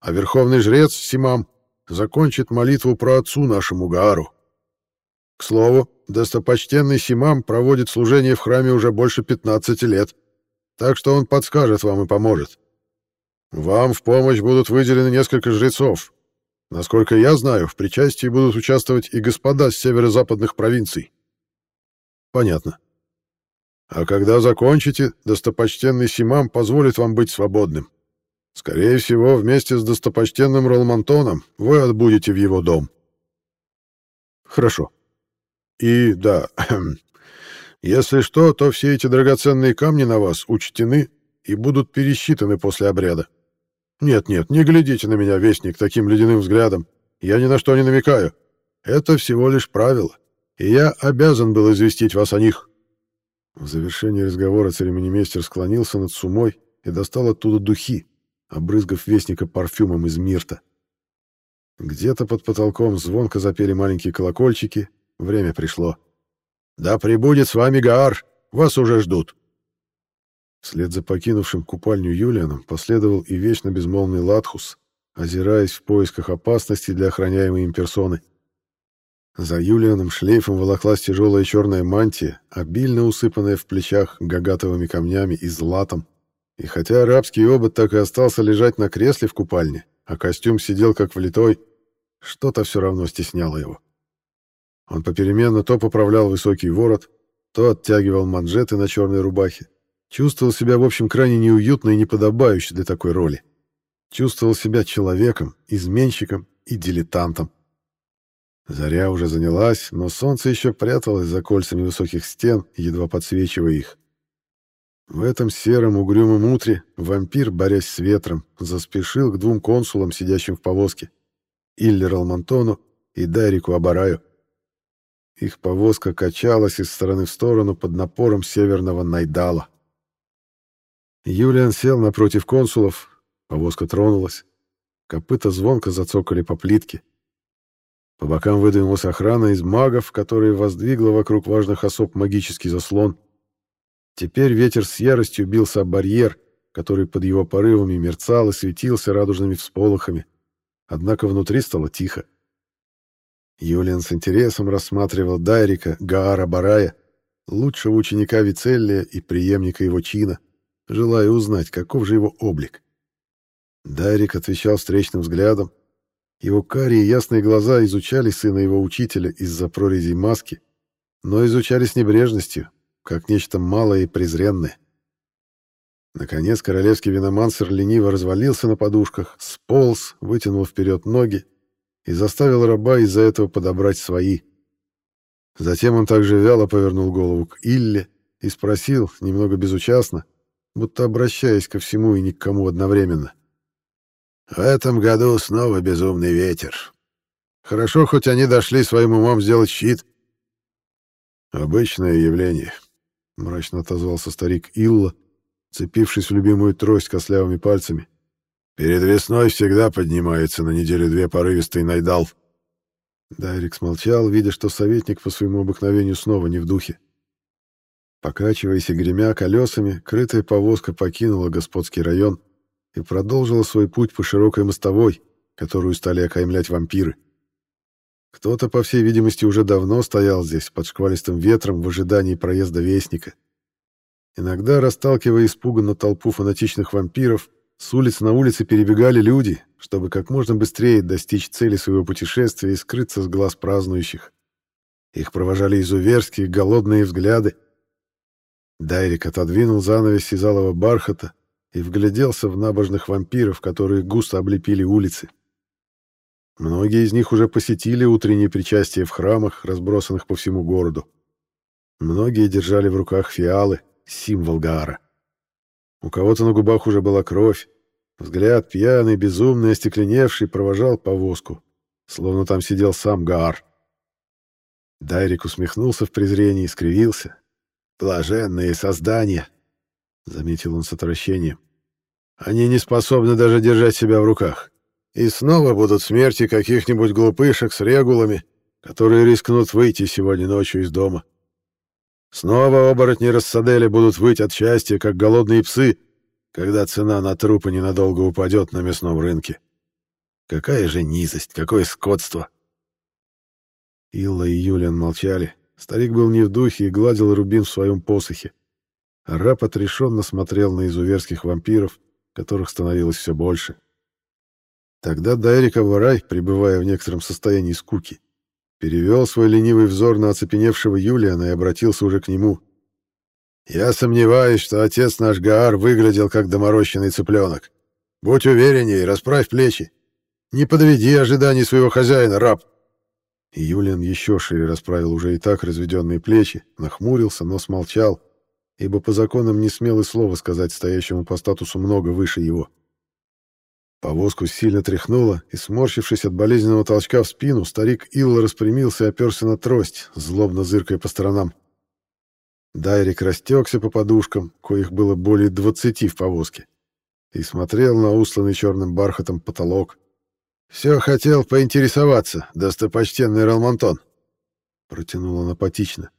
а верховный жрец Симам закончит молитву про отцу нашему Гаару. К слову, достопочтенный Симам проводит служение в храме уже больше 15 лет, так что он подскажет вам и поможет. Вам в помощь будут выделены несколько жрецов. Насколько я знаю, в причастии будут участвовать и господа с северо-западных провинций. Понятно. А когда закончите, достопочтенный Симам позволит вам быть свободным. Скорее всего, вместе с достопочтенным Ролмантоном вы отбудете в его дом. Хорошо. И да, если что, то все эти драгоценные камни на вас учтены и будут пересчитаны после обряда. Нет-нет, не глядите на меня, вестник, таким ледяным взглядом. Я ни на что не намекаю. Это всего лишь правило, и я обязан был известить вас о них. В завершении разговора церемонимейстер склонился над сумой и достал оттуда духи, обрызгав вестника парфюмом из мирта. Где-то под потолком звонко запели маленькие колокольчики. Время пришло. «Да прибудет с вами Гаар! Вас уже ждут!» Вслед за покинувшим купальню Юлианом последовал и вечно безмолвный Латхус, озираясь в поисках опасности для охраняемой им персоны. За Юлианом шлейфом волоклась тяжелая черная мантия, обильно усыпанная в плечах гагатовыми камнями и златом. И хотя арабский обод так и остался лежать на кресле в купальне, а костюм сидел как влитой, что-то все равно стесняло его. Он попеременно то поправлял высокий ворот, то оттягивал манжеты на черной рубахе, Чувствовал себя, в общем, крайне неуютно и неподобающе для такой роли. Чувствовал себя человеком, изменщиком и дилетантом. Заря уже занялась, но солнце еще пряталось за кольцами высоких стен, едва подсвечивая их. В этом сером угрюмом утре вампир, борясь с ветром, заспешил к двум консулам, сидящим в повозке, Иллер Алмантону и Дайрику Абараю. Их повозка качалась из стороны в сторону под напором северного Найдала. Юлиан сел напротив консулов, повозка тронулась. Копыта звонко зацокали по плитке. По бокам выдвинулась охрана из магов, которые воздвигла вокруг важных особ магический заслон. Теперь ветер с яростью бился об барьер, который под его порывами мерцал и светился радужными всполохами. Однако внутри стало тихо. Юлиан с интересом рассматривал Дайрика Гаара Барая, лучшего ученика Вицеллия и преемника его чина, желая узнать, каков же его облик. Дайрик отвечал встречным взглядом. Его карие ясные глаза изучали сына его учителя из-за прорезей маски, но изучали с небрежностью, как нечто малое и презренное. Наконец королевский виномансер лениво развалился на подушках, сполз, вытянул вперед ноги и заставил раба из-за этого подобрать свои. Затем он также вяло повернул голову к Илле и спросил, немного безучастно, будто обращаясь ко всему и ни к кому одновременно. «В этом году снова безумный ветер. Хорошо, хоть они дошли своим умом сделать щит». «Обычное явление», — мрачно отозвался старик Илла, цепившись в любимую трость костлявыми пальцами. Перед весной всегда поднимается на неделю-две порывистый найдал. Дайрик смолчал, видя, что советник по своему обыкновению снова не в духе. Покачиваясь и гремя колесами, крытая повозка покинула господский район и продолжила свой путь по широкой мостовой, которую стали окаймлять вампиры. Кто-то, по всей видимости, уже давно стоял здесь под шквалистым ветром в ожидании проезда вестника. Иногда, расталкивая испуганно толпу фанатичных вампиров, с улиц на улице перебегали люди, чтобы как можно быстрее достичь цели своего путешествия и скрыться с глаз празднующих. Их провожали изуверские, голодные взгляды. Дайрик отодвинул занавес из алого бархата и вгляделся в набожных вампиров, которые густо облепили улицы. Многие из них уже посетили утреннее причастие в храмах, разбросанных по всему городу. Многие держали в руках фиалы, символ Гаара. У кого-то на губах уже была кровь. Взгляд пьяный, безумный, остекленевший провожал повозку, словно там сидел сам Гаар. Дайрик усмехнулся в презрении и скривился. «Блаженные создания!» — заметил он с отвращением. «Они не способны даже держать себя в руках. И снова будут смерти каких-нибудь глупышек с регулами, которые рискнут выйти сегодня ночью из дома. Снова оборотни Рассадели будут выть от счастья, как голодные псы, когда цена на трупы ненадолго упадет на мясном рынке. Какая же низость, какое скотство! Илла и Юлиан молчали. Старик был не в духе и гладил рубин в своем посохе. Раб отрешенно смотрел на изуверских вампиров, которых становилось все больше. Тогда Дайрик Аварай, пребывая в некотором состоянии скуки, перевел свой ленивый взор на оцепеневшего Юлиана и обратился уже к нему. «Я сомневаюсь, что отец наш Гаар выглядел как доморощенный цыпленок. Будь уверенней, расправь плечи. Не подведи ожиданий своего хозяина, раб!» И Юлиан еще шире расправил уже и так разведенные плечи, нахмурился, но смолчал, ибо по законам не смел и слова сказать стоящему по статусу много выше его. Повозку сильно тряхнуло, и, сморщившись от болезненного толчка в спину, старик Илла распрямился и оперся на трость, злобно зыркая по сторонам. Дайрик растекся по подушкам, коих было более двадцати в повозке, и смотрел на усланный черным бархатом потолок. «Все хотел поинтересоваться, достопочтенный Ралмонтон», — протянул он апатично.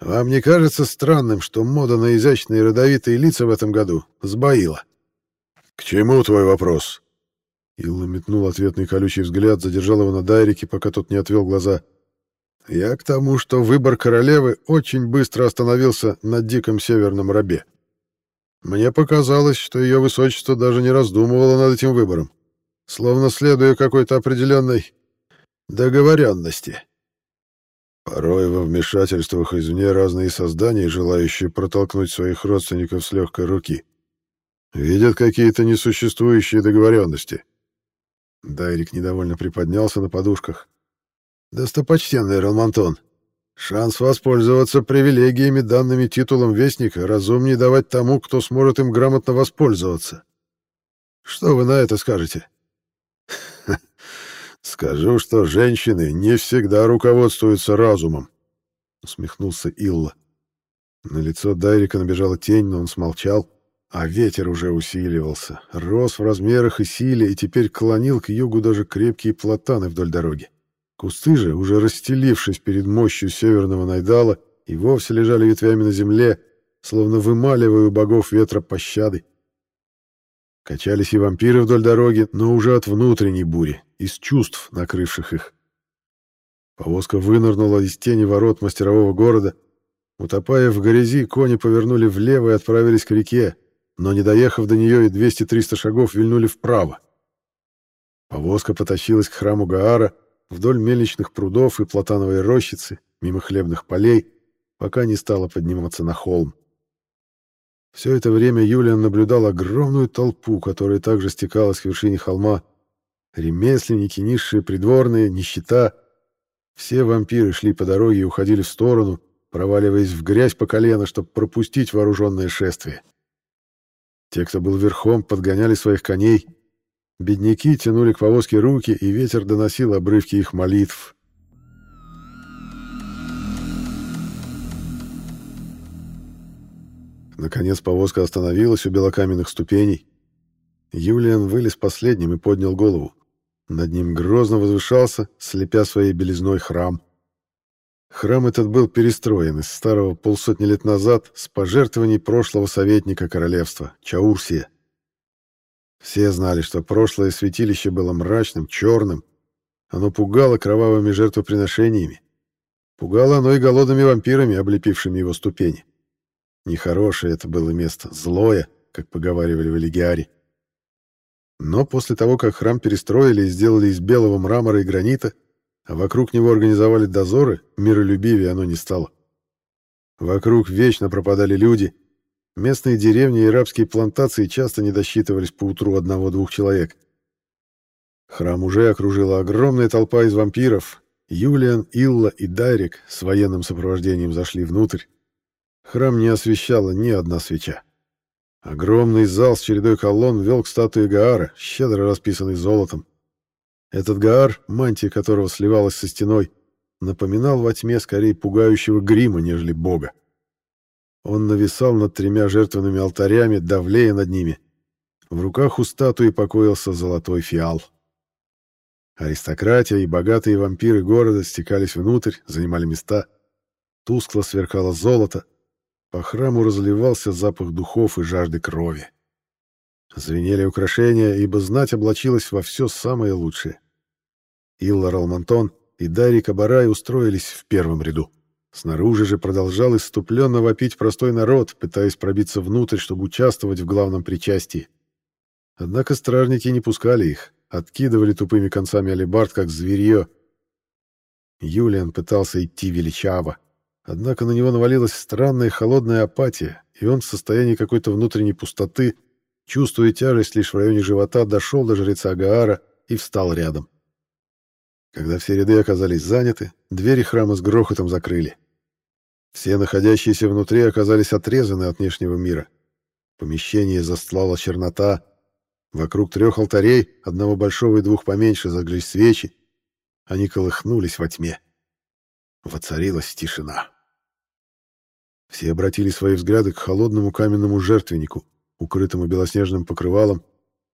«Вам не кажется странным, что мода на изящные родовитые лица в этом году сбоила?» «К чему твой вопрос?» Илла метнул ответный колючий взгляд, задержал его на Дайрике, пока тот не отвел глаза. «Я к тому, что выбор королевы очень быстро остановился на диком северном рабе. Мне показалось, что ее высочество даже не раздумывало над этим выбором, словно следуя какой-то определенной договоренности. Порой во вмешательствах извне разные создания, желающие протолкнуть своих родственников с легкой руки, видят какие-то несуществующие договоренности. Дайрик недовольно приподнялся на подушках. «Достопочтенный Ралмантон, шанс воспользоваться привилегиями, данными титулом Вестника, разумнее давать тому, кто сможет им грамотно воспользоваться. Что вы на это скажете?» «Скажу, что женщины не всегда руководствуются разумом», — усмехнулся Илла. На лицо Дайрика набежала тень, но он смолчал, а ветер уже усиливался, рос в размерах и силе, и теперь клонил к югу даже крепкие платаны вдоль дороги. Кусты же, уже расстелившись перед мощью северного Найдала, и вовсе лежали ветвями на земле, словно вымаливая у богов ветра пощады. Качались и вампиры вдоль дороги, но уже от внутренней бури, из чувств, накрывших их. Повозка вынырнула из тени ворот мастерового города. Утопая в грязи, кони повернули влево и отправились к реке, но, не доехав до нее и 200-300 шагов, вильнули вправо. Повозка потащилась к храму Гаара, вдоль мельничных прудов и платановой рощицы, мимо хлебных полей, пока не стала подниматься на холм. Все это время Юлиан наблюдал огромную толпу, которая также стекалась к вершине холма. Ремесленники, низшие придворные, нищета. Все вампиры шли по дороге и уходили в сторону, проваливаясь в грязь по колено, чтобы пропустить вооруженное шествие. Те, кто был верхом, подгоняли своих коней. Бедняки тянули к повозке руки, и ветер доносил обрывки их молитв. Наконец повозка остановилась у белокаменных ступеней. Юлиан вылез последним и поднял голову. Над ним грозно возвышался, слепя своей белизной храм. Храм этот был перестроен из старого полсотни лет назад с пожертвований прошлого советника королевства, Чаурсия. Все знали, что прошлое святилище было мрачным, черным. Оно пугало кровавыми жертвоприношениями. Пугало оно и голодными вампирами, облепившими его ступени. Нехорошее это было место, злое, как поговаривали в Элигиаре. Но после того, как храм перестроили и сделали из белого мрамора и гранита, а вокруг него организовали дозоры, миролюбивее оно не стало. Вокруг вечно пропадали люди. Местные деревни и рабские плантации часто не досчитывались по утру одного-двух человек. Храм уже окружила огромная толпа из вампиров. Юлиан, Илла и Дайрик с военным сопровождением зашли внутрь. Храм не освещала ни одна свеча. Огромный зал с чередой колонн вел к статуе Гаара, щедро расписанной золотом. Этот Гаар, мантия которого сливалась со стеной, напоминал во тьме скорее пугающего грима, нежели бога. Он нависал над тремя жертвенными алтарями, давлея над ними. В руках у статуи покоился золотой фиал. Аристократия и богатые вампиры города стекались внутрь, занимали места. Тускло сверкало золото, по храму разливался запах духов и жажды крови. Звенели украшения, ибо знать облачилась во все самое лучшее. Илла Ралмантон и Дарий Кабарай устроились в первом ряду. Снаружи же продолжал иступленно вопить простой народ, пытаясь пробиться внутрь, чтобы участвовать в главном причастии. Однако стражники не пускали их, откидывали тупыми концами алебард, как зверье. Юлиан пытался идти величаво, Однако на него навалилась странная холодная апатия, и он в состоянии какой-то внутренней пустоты, чувствуя тяжесть лишь в районе живота, дошел до жреца Гаара и встал рядом. Когда все ряды оказались заняты, двери храма с грохотом закрыли. Все находящиеся внутри оказались отрезаны от внешнего мира. Помещение застлала чернота. Вокруг трех алтарей, одного большого и двух поменьше, зажглись свечи. Они колыхнулись во тьме. Воцарилась тишина. Все обратили свои взгляды к холодному каменному жертвеннику, укрытому белоснежным покрывалом,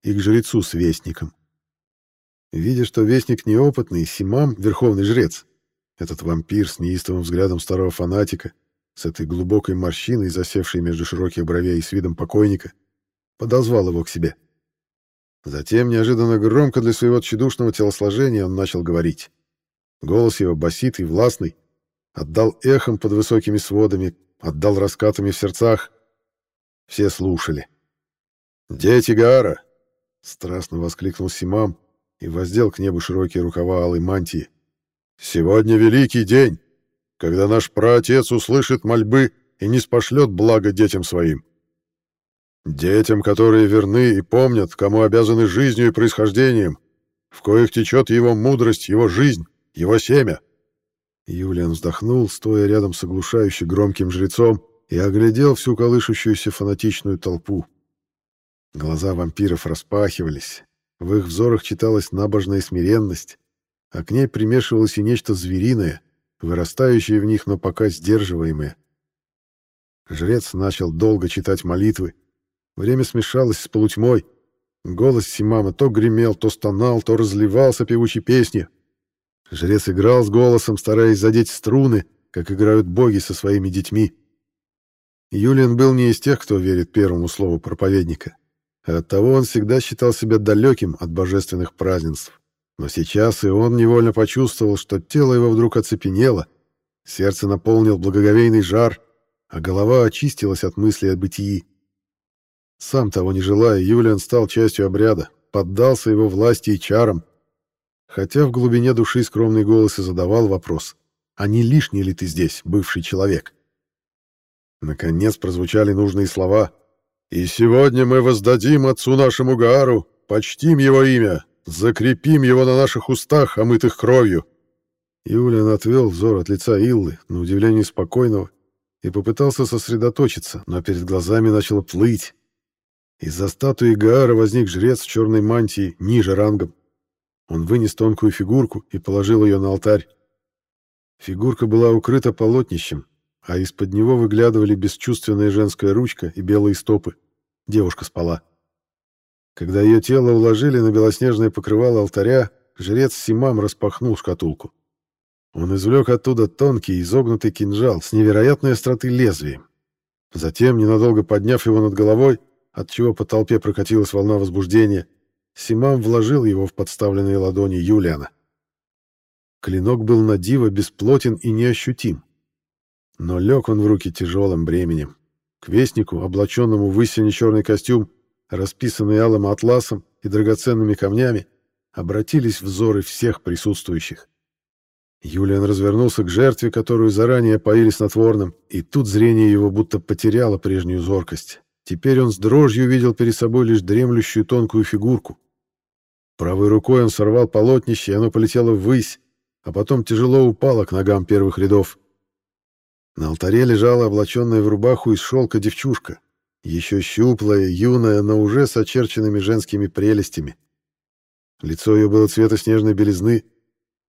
и к жрецу с вестником. Видя, что вестник неопытный, Симам — верховный жрец, этот вампир с неистовым взглядом старого фанатика, с этой глубокой морщиной, засевшей между широких бровей и с видом покойника, подозвал его к себе. Затем, неожиданно громко для своего тщедушного телосложения, он начал говорить. Голос его баситый, властный, отдал эхом под высокими сводами, отдал раскатами в сердцах. Все слушали. «Дети Гаара!» — страстно воскликнул Симам и воздел к небу широкие рукава алой мантии. «Сегодня великий день! когда наш праотец услышит мольбы и не спошлет благо детям своим. Детям, которые верны и помнят, кому обязаны жизнью и происхождением, в коих течет его мудрость, его жизнь, его семя. Юлиан вздохнул, стоя рядом с оглушающе громким жрецом, и оглядел всю колышущуюся фанатичную толпу. Глаза вампиров распахивались, в их взорах читалась набожная смиренность, а к ней примешивалось и нечто звериное, вырастающее в них, но пока сдерживаемое. Жрец начал долго читать молитвы. Время смешалось с полутьмой. Голос Симама то гремел, то стонал, то разливался певучей песней. Жрец играл с голосом, стараясь задеть струны, как играют боги со своими детьми. Юлиан был не из тех, кто верит первому слову проповедника. А оттого он всегда считал себя далеким от божественных празднеств. Но сейчас и он невольно почувствовал, что тело его вдруг оцепенело, сердце наполнил благоговейный жар, а голова очистилась от мыслей о бытии. Сам того не желая, Юлиан стал частью обряда, поддался его власти и чарам. Хотя в глубине души скромный голос и задавал вопрос, а не лишний ли ты здесь, бывший человек? Наконец прозвучали нужные слова. «И сегодня мы воздадим отцу нашему Гаару, почтим его имя, закрепим его на наших устах, омытых кровью». Юлиан отвел взор от лица Иллы, на удивление спокойного, и попытался сосредоточиться, но перед глазами начало плыть. Из-за статуи Гаара возник жрец в черной мантии, ниже рангом. Он вынес тонкую фигурку и положил ее на алтарь. Фигурка была укрыта полотнищем, а из-под него выглядывали бесчувственная женская ручка и белые стопы. Девушка спала. Когда ее тело уложили на белоснежное покрывало алтаря, жрец Симам распахнул шкатулку. Он извлек оттуда тонкий изогнутый кинжал с невероятной остроты лезвием. Затем, ненадолго подняв его над головой, отчего по толпе прокатилась волна возбуждения, Симам вложил его в подставленные ладони Юлиана. Клинок был на диво бесплотен и неощутим. Но лег он в руки тяжелым бременем. К вестнику, облаченному в истине черный костюм, расписанный алым атласом и драгоценными камнями, обратились взоры всех присутствующих. Юлиан развернулся к жертве, которую заранее поили снотворным, и тут зрение его будто потеряло прежнюю зоркость. Теперь он с дрожью видел перед собой лишь дремлющую тонкую фигурку. Правой рукой он сорвал полотнище, и оно полетело ввысь, а потом тяжело упало к ногам первых рядов. На алтаре лежала облаченная в рубаху из шелка девчушка, еще щуплая, юная, но уже с очерченными женскими прелестями. Лицо ее было цвета снежной белизны,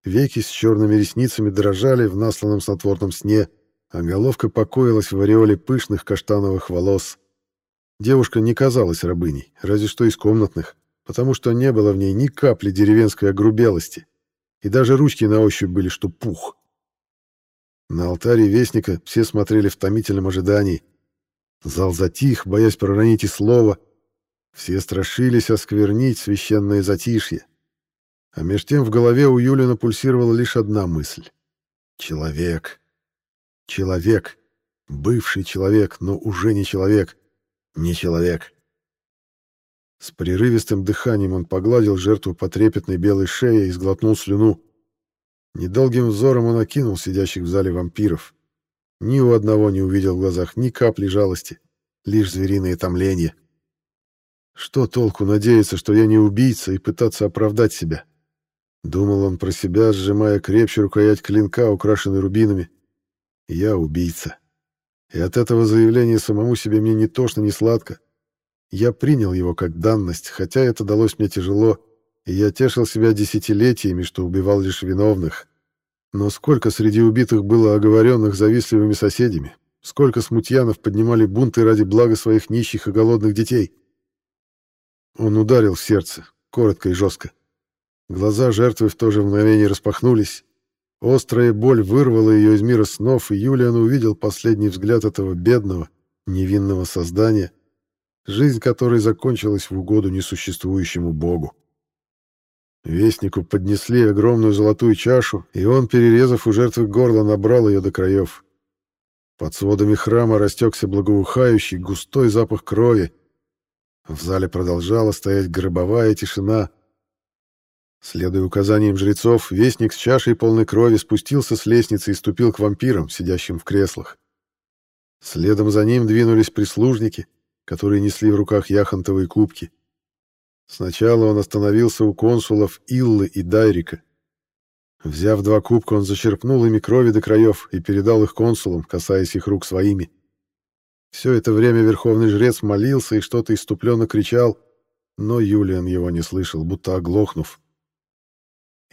веки с черными ресницами дрожали в насланном снотворном сне, а головка покоилась в ореоле пышных каштановых волос. Девушка не казалась рабыней, разве что из комнатных, потому что не было в ней ни капли деревенской огрубелости, и даже ручки на ощупь были что пух. На алтаре Вестника все смотрели в томительном ожидании. Зал затих, боясь проронить и слова. Все страшились осквернить священное затишье. А меж тем в голове у Юлина пульсировала лишь одна мысль. Человек. Человек. Бывший человек, но уже не человек. Не человек. С прерывистым дыханием он погладил жертву по трепетной белой шее и сглотнул слюну. Недолгим взором он окинул сидящих в зале вампиров. Ни у одного не увидел в глазах ни капли жалости, лишь звериное томление. Что толку надеяться, что я не убийца, и пытаться оправдать себя? Думал он про себя, сжимая крепче рукоять клинка, украшенный рубинами. Я убийца. И от этого заявления самому себе мне не тошно, не сладко. Я принял его как данность, хотя это далось мне тяжело, и я тешил себя десятилетиями, что убивал лишь виновных. Но сколько среди убитых было оговоренных завистливыми соседями, сколько смутьянов поднимали бунты ради блага своих нищих и голодных детей. Он ударил в сердце, коротко и жестко. Глаза жертвы в то же мгновение распахнулись. Острая боль вырвала ее из мира снов, и Юлиан увидел последний взгляд этого бедного, невинного создания, жизнь которой закончилась в угоду несуществующему богу. Вестнику поднесли огромную золотую чашу, и он, перерезав у жертвы горло, набрал ее до краев. Под сводами храма растекся благоухающий, густой запах крови. В зале продолжала стоять гробовая тишина. Следуя указаниям жрецов, вестник с чашей полной крови спустился с лестницы и ступил к вампирам, сидящим в креслах. Следом за ним двинулись прислужники, которые несли в руках яхонтовые кубки. Сначала он остановился у консулов Иллы и Дайрика. Взяв два кубка, он зачерпнул ими крови до краев и передал их консулам, касаясь их рук своими. Все это время верховный жрец молился и что-то иступленно кричал, но Юлиан его не слышал, будто оглохнув.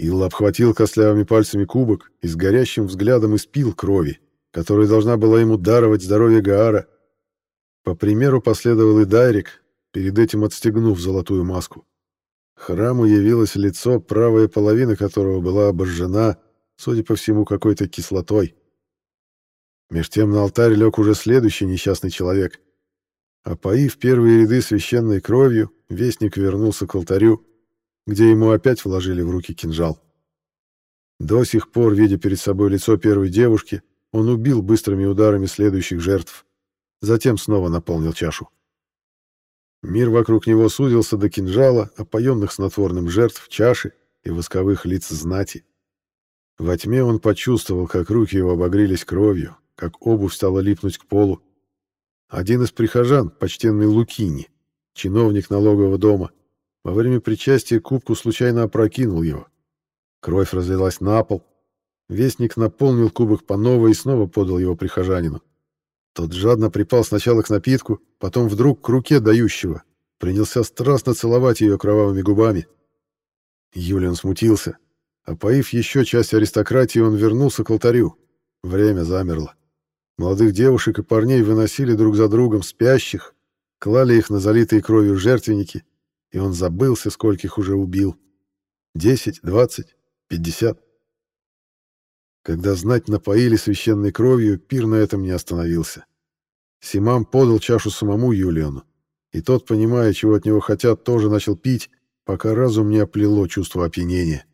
Илла обхватил костлявыми пальцами кубок и с горящим взглядом испил крови, которая должна была ему даровать здоровье Гаара. По примеру последовал и Дайрик, перед этим отстегнув золотую маску. Храму явилось лицо, правая половина которого была обожжена, судя по всему, какой-то кислотой. Меж тем на алтарь лег уже следующий несчастный человек. Опоив первые ряды священной кровью, вестник вернулся к алтарю, где ему опять вложили в руки кинжал. До сих пор, видя перед собой лицо первой девушки, он убил быстрыми ударами следующих жертв. Затем снова наполнил чашу. Мир вокруг него судился до кинжала, опоенных снотворным жертв, чаши и восковых лиц знати. Во тьме он почувствовал, как руки его обогрелись кровью, как обувь стала липнуть к полу. Один из прихожан, почтенный Лукини, чиновник налогового дома, во время причастия кубку случайно опрокинул его. Кровь разлилась на пол. Вестник наполнил кубок по новой и снова подал его прихожанину. Тот жадно припал сначала к напитку, потом вдруг к руке дающего. Принялся страстно целовать ее кровавыми губами. Юлиан смутился. Опоив еще часть аристократии, он вернулся к алтарю. Время замерло. Молодых девушек и парней выносили друг за другом спящих, клали их на залитые кровью жертвенники, и он забылся, скольких уже убил. Десять, двадцать, пятьдесят. Когда знать напоили священной кровью, пир на этом не остановился. Симам подал чашу самому Юлиону, и тот, понимая, чего от него хотят, тоже начал пить, пока разум не оплело чувство опьянения.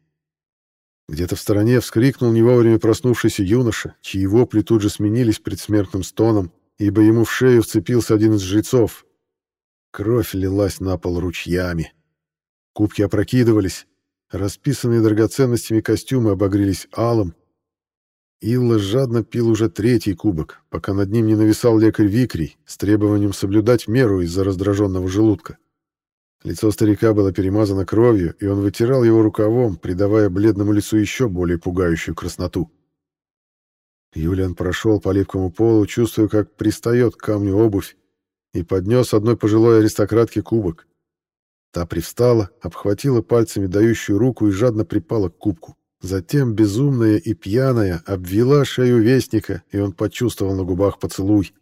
Где-то в стороне вскрикнул не вовремя проснувшийся юноша, чьи вопли тут же сменились предсмертным стоном, ибо ему в шею вцепился один из жрецов. Кровь лилась на пол ручьями. Кубки опрокидывались, расписанные драгоценностями костюмы обогрелись алым, Илла жадно пил уже третий кубок, пока над ним не нависал лекарь Викрий с требованием соблюдать меру из-за раздраженного желудка. Лицо старика было перемазано кровью, и он вытирал его рукавом, придавая бледному лицу еще более пугающую красноту. Юлиан прошел по липкому полу, чувствуя, как пристает к камню обувь, и поднес одной пожилой аристократке кубок. Та привстала, обхватила пальцами дающую руку и жадно припала к кубку. Затем безумная и пьяная обвела шею вестника, и он почувствовал на губах поцелуй.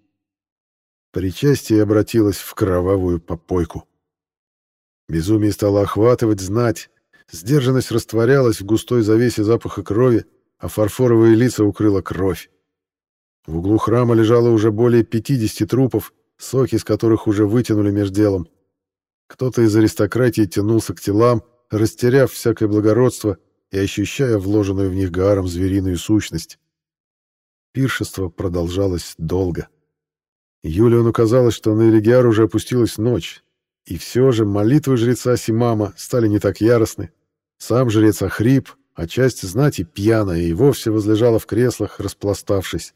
Причастие обратилось в кровавую попойку. Безумие стало охватывать знать, сдержанность растворялась в густой завесе запаха крови, а фарфоровые лица укрыла кровь. В углу храма лежало уже более 50 трупов, соки из которых уже вытянули между делом. Кто-то из аристократии тянулся к телам, растеряв всякое благородство и ощущая вложенную в них гаром звериную сущность. Пиршество продолжалось долго. Юлиону казалось, что на Элигиар уже опустилась ночь, и все же молитвы жреца Симама стали не так яростны. Сам жрец охрип, а часть знати пьяная и вовсе возлежала в креслах, распластавшись.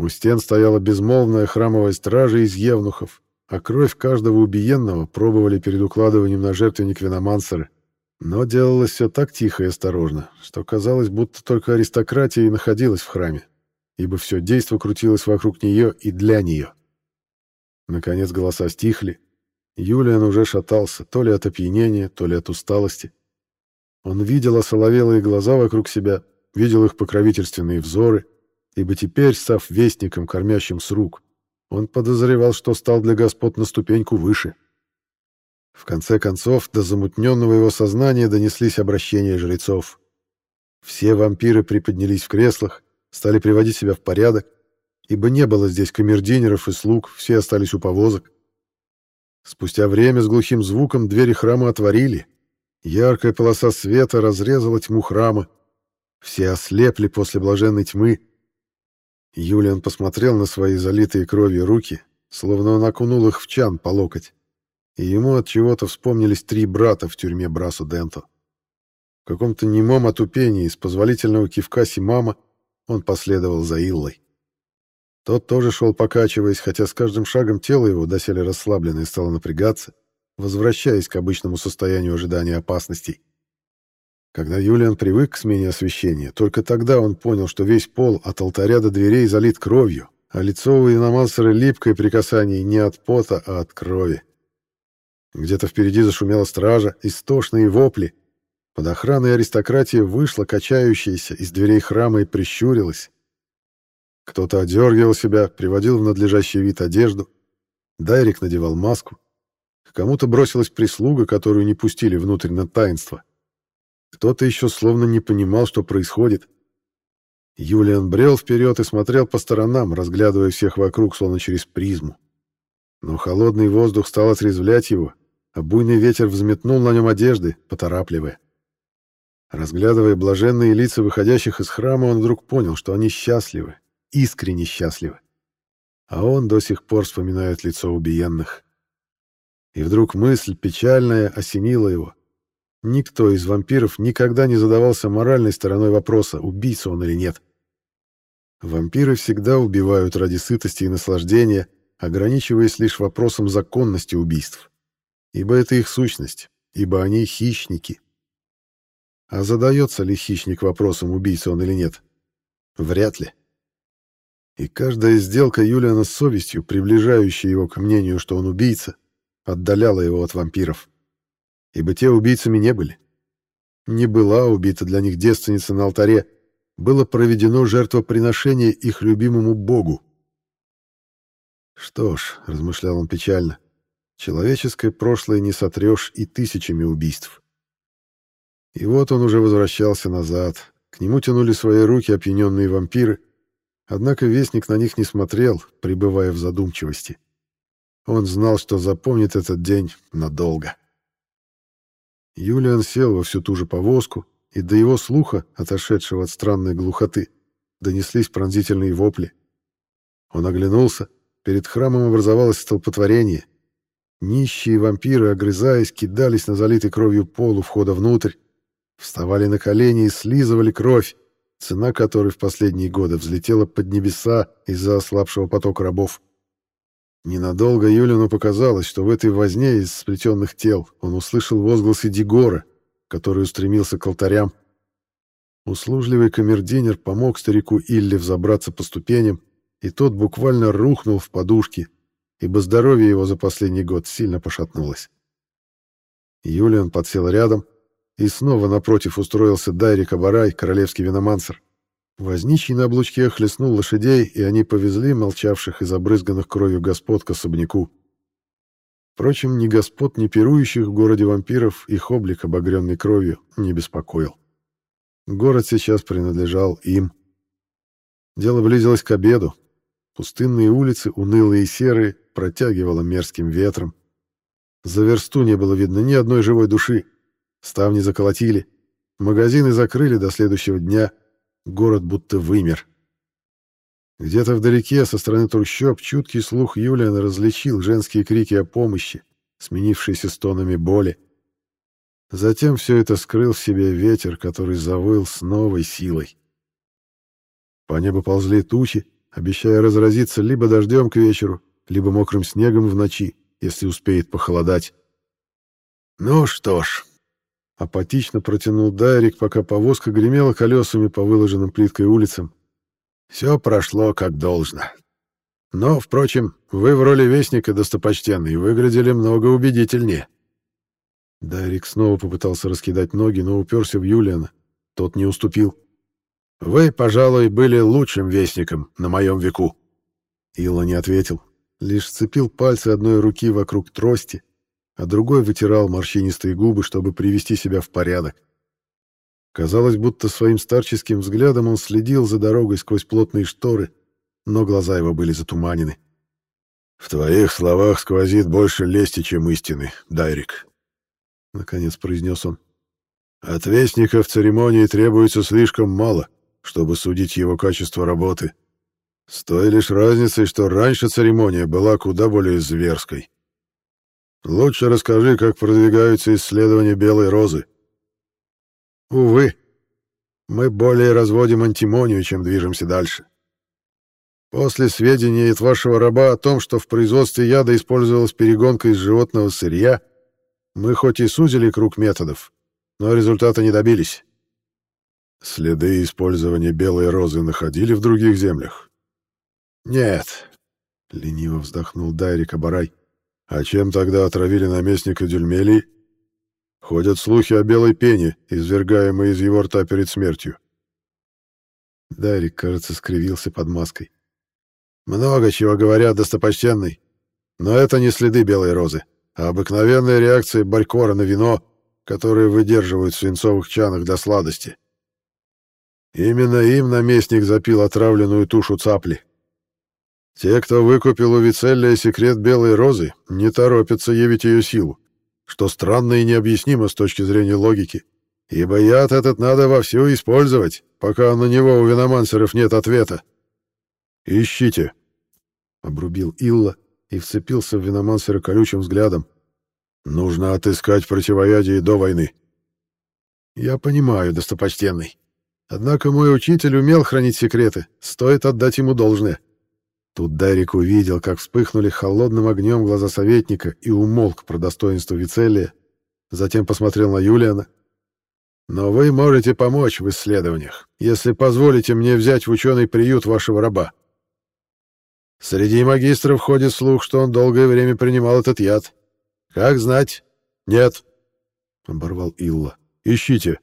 У стен стояла безмолвная храмовая стража из евнухов, а кровь каждого убиенного пробовали перед укладыванием на жертвенник виномансеры. Но делалось все так тихо и осторожно, что казалось, будто только аристократия и находилась в храме, ибо все действо крутилось вокруг нее и для нее. Наконец голоса стихли. Юлиан уже шатался, то ли от опьянения, то ли от усталости. Он видел осоловелые глаза вокруг себя, видел их покровительственные взоры, ибо теперь, став вестником, кормящим с рук, он подозревал, что стал для господ на ступеньку выше — в конце концов, до замутненного его сознания донеслись обращения жрецов. Все вампиры приподнялись в креслах, стали приводить себя в порядок, ибо не было здесь камердинеров и слуг, все остались у повозок. Спустя время с глухим звуком двери храма отворили. Яркая полоса света разрезала тьму храма. Все ослепли после блаженной тьмы. Юлиан посмотрел на свои залитые кровью руки, словно он окунул их в чан по локоть и ему от чего-то вспомнились три брата в тюрьме Брасу Денто. каком-то немом отупении с позволительного кивка Симама он последовал за Иллой. Тот тоже шел покачиваясь, хотя с каждым шагом тело его, доселе расслабленное, стало напрягаться, возвращаясь к обычному состоянию ожидания опасностей. Когда Юлиан привык к смене освещения, только тогда он понял, что весь пол от алтаря до дверей залит кровью, а лицо у Иномансера липкое при касании не от пота, а от крови. Где-то впереди зашумела стража, истошные вопли. Под охраной аристократия вышла, качающаяся, из дверей храма и прищурилась. Кто-то одергивал себя, приводил в надлежащий вид одежду. Дайрик надевал маску. К кому-то бросилась прислуга, которую не пустили внутрь на таинство. Кто-то еще словно не понимал, что происходит. Юлиан брел вперед и смотрел по сторонам, разглядывая всех вокруг, словно через призму. Но холодный воздух стал отрезвлять его, а буйный ветер взметнул на нем одежды, поторапливая. Разглядывая блаженные лица выходящих из храма, он вдруг понял, что они счастливы, искренне счастливы. А он до сих пор вспоминает лицо убиенных. И вдруг мысль печальная осенила его. Никто из вампиров никогда не задавался моральной стороной вопроса, убийца он или нет. Вампиры всегда убивают ради сытости и наслаждения, ограничиваясь лишь вопросом законности убийств. Ибо это их сущность, ибо они хищники. А задается ли хищник вопросом, убийца он или нет? Вряд ли. И каждая сделка Юлиана с совестью, приближающая его к мнению, что он убийца, отдаляла его от вампиров. Ибо те убийцами не были. Не была убита для них девственница на алтаре, было проведено жертвоприношение их любимому богу. Что ж, размышлял он печально, человеческое прошлое не сотрешь и тысячами убийств. И вот он уже возвращался назад. К нему тянули свои руки опьяненные вампиры, однако вестник на них не смотрел, пребывая в задумчивости. Он знал, что запомнит этот день надолго. Юлиан сел во всю ту же повозку, и до его слуха, отошедшего от странной глухоты, донеслись пронзительные вопли. Он оглянулся. Перед храмом образовалось столпотворение. Нищие вампиры, огрызаясь, кидались на залитый кровью пол у входа внутрь, вставали на колени и слизывали кровь, цена которой в последние годы взлетела под небеса из-за ослабшего потока рабов. Ненадолго Юлину показалось, что в этой возне из сплетенных тел он услышал возгласы Дигора, который устремился к алтарям. Услужливый камердинер помог старику Илле взобраться по ступеням, и тот буквально рухнул в подушки, ибо здоровье его за последний год сильно пошатнулось. Юлиан подсел рядом, и снова напротив устроился Дайрик Абарай, королевский виномансер. Возничий на облучке хлестнул лошадей, и они повезли молчавших и забрызганных кровью господ к особняку. Впрочем, ни господ, ни пирующих в городе вампиров их облик, обогренный кровью, не беспокоил. Город сейчас принадлежал им. Дело близилось к обеду. Пустынные улицы, унылые и серые, протягивало мерзким ветром. За версту не было видно ни одной живой души. Ставни заколотили. Магазины закрыли до следующего дня. Город будто вымер. Где-то вдалеке, со стороны трущоб, чуткий слух Юлиана различил женские крики о помощи, сменившиеся стонами боли. Затем все это скрыл в себе ветер, который завыл с новой силой. По небу ползли тучи, обещая разразиться либо дождем к вечеру, либо мокрым снегом в ночи, если успеет похолодать. «Ну что ж», — апатично протянул Дайрик, пока повозка гремела колесами по выложенным плиткой улицам, все прошло как должно. Но, впрочем, вы в роли вестника достопочтенный выглядели много убедительнее. Дарик снова попытался раскидать ноги, но уперся в Юлиана. Тот не уступил. «Вы, пожалуй, были лучшим вестником на моем веку». Илла не ответил, лишь сцепил пальцы одной руки вокруг трости, а другой вытирал морщинистые губы, чтобы привести себя в порядок. Казалось, будто своим старческим взглядом он следил за дорогой сквозь плотные шторы, но глаза его были затуманены. «В твоих словах сквозит больше лести, чем истины, Дайрик», — наконец произнес он. «От вестника в церемонии требуется слишком мало, чтобы судить его качество работы. С той лишь разницей, что раньше церемония была куда более зверской. Лучше расскажи, как продвигаются исследования Белой Розы». Увы, мы более разводим антимонию, чем движемся дальше. После сведения от вашего раба о том, что в производстве яда использовалась перегонка из животного сырья, мы хоть и сузили круг методов, но результата не добились. Следы использования белой розы находили в других землях? Нет, лениво вздохнул Дайрик Абарай. А чем тогда отравили наместника Дюльмелии? Ходят слухи о белой пене, извергаемой из его рта перед смертью. Дарик, кажется, скривился под маской. Много чего говорят, достопочтенный. Но это не следы белой розы, а обыкновенные реакции барькора на вино, которые выдерживают в свинцовых чанах для сладости. Именно им наместник запил отравленную тушу цапли. Те, кто выкупил у Вицеллия секрет белой розы, не торопятся явить ее силу что странно и необъяснимо с точки зрения логики, ибо яд этот надо вовсю использовать, пока на него у виномансеров нет ответа. «Ищите!» — обрубил Илла и вцепился в виномансера колючим взглядом. «Нужно отыскать противоядие до войны». «Я понимаю, достопочтенный. Однако мой учитель умел хранить секреты, стоит отдать ему должное». Тут Дарик увидел, как вспыхнули холодным огнем глаза советника и умолк про достоинство Вицелия, затем посмотрел на Юлиана. «Но вы можете помочь в исследованиях, если позволите мне взять в ученый приют вашего раба. Среди магистров ходит слух, что он долгое время принимал этот яд. Как знать? Нет», — оборвал Илла. «Ищите».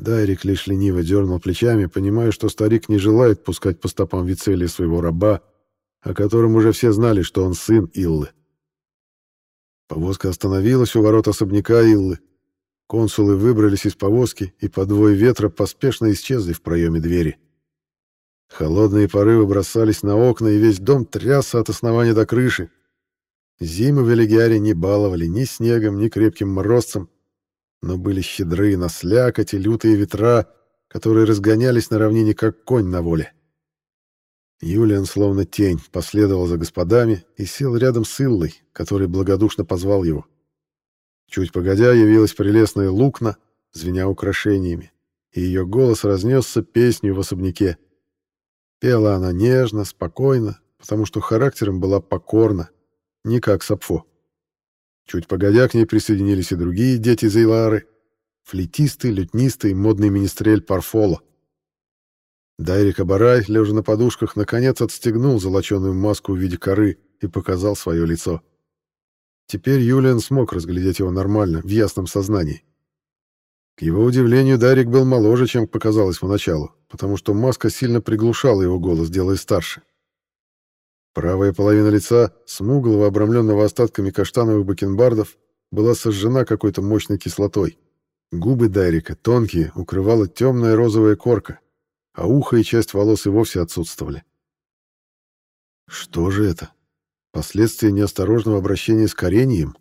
Дайрик лишь лениво дернул плечами, понимая, что старик не желает пускать по стопам Вицелия своего раба, о котором уже все знали, что он сын Иллы. Повозка остановилась у ворот особняка Иллы. Консулы выбрались из повозки и по двое ветра поспешно исчезли в проеме двери. Холодные порывы бросались на окна, и весь дом трясся от основания до крыши. Зимы в Элегиаре не баловали ни снегом, ни крепким морозцем, но были щедры на слякоть и лютые ветра, которые разгонялись на равнине, как конь на воле. Юлиан, словно тень, последовал за господами и сел рядом с Иллой, который благодушно позвал его. Чуть погодя явилась прелестная Лукна, звеня украшениями, и ее голос разнесся песнью в особняке. Пела она нежно, спокойно, потому что характером была покорна, не как Сапфо. Чуть погодя к ней присоединились и другие дети Зейлары, флейтисты, лютнисты и модный министрель Парфоло. Дайрик Абарай, лежа на подушках, наконец отстегнул золоченую маску в виде коры и показал свое лицо. Теперь Юлиан смог разглядеть его нормально, в ясном сознании. К его удивлению, Дайрик был моложе, чем показалось поначалу, потому что маска сильно приглушала его голос, делая старше. Правая половина лица, смуглого, обрамленного остатками каштановых бакенбардов, была сожжена какой-то мощной кислотой. Губы Дайрика, тонкие, укрывала темная розовая корка, а ухо и часть волос и вовсе отсутствовали. Что же это? Последствия неосторожного обращения с кореньем?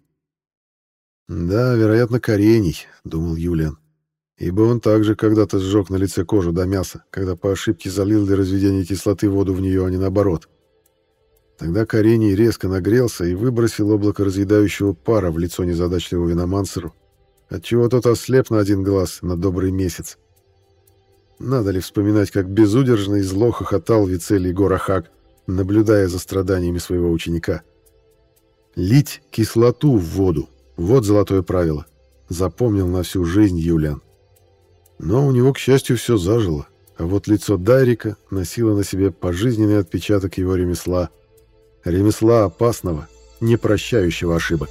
Да, вероятно, корений, думал Юлиан, ибо он также когда-то сжег на лице кожу до мяса, когда по ошибке залил для разведения кислоты воду в нее, а не наоборот. Тогда Корений резко нагрелся и выбросил облако разъедающего пара в лицо незадачливого виномансеру, отчего тот ослеп на один глаз на добрый месяц. Надо ли вспоминать, как безудержно и зло хохотал Вицелий Горахак, наблюдая за страданиями своего ученика. Лить кислоту в воду — вот золотое правило. Запомнил на всю жизнь Юлиан. Но у него, к счастью, все зажило, а вот лицо Дайрика носило на себе пожизненный отпечаток его ремесла — ремесла опасного, не прощающего ошибок.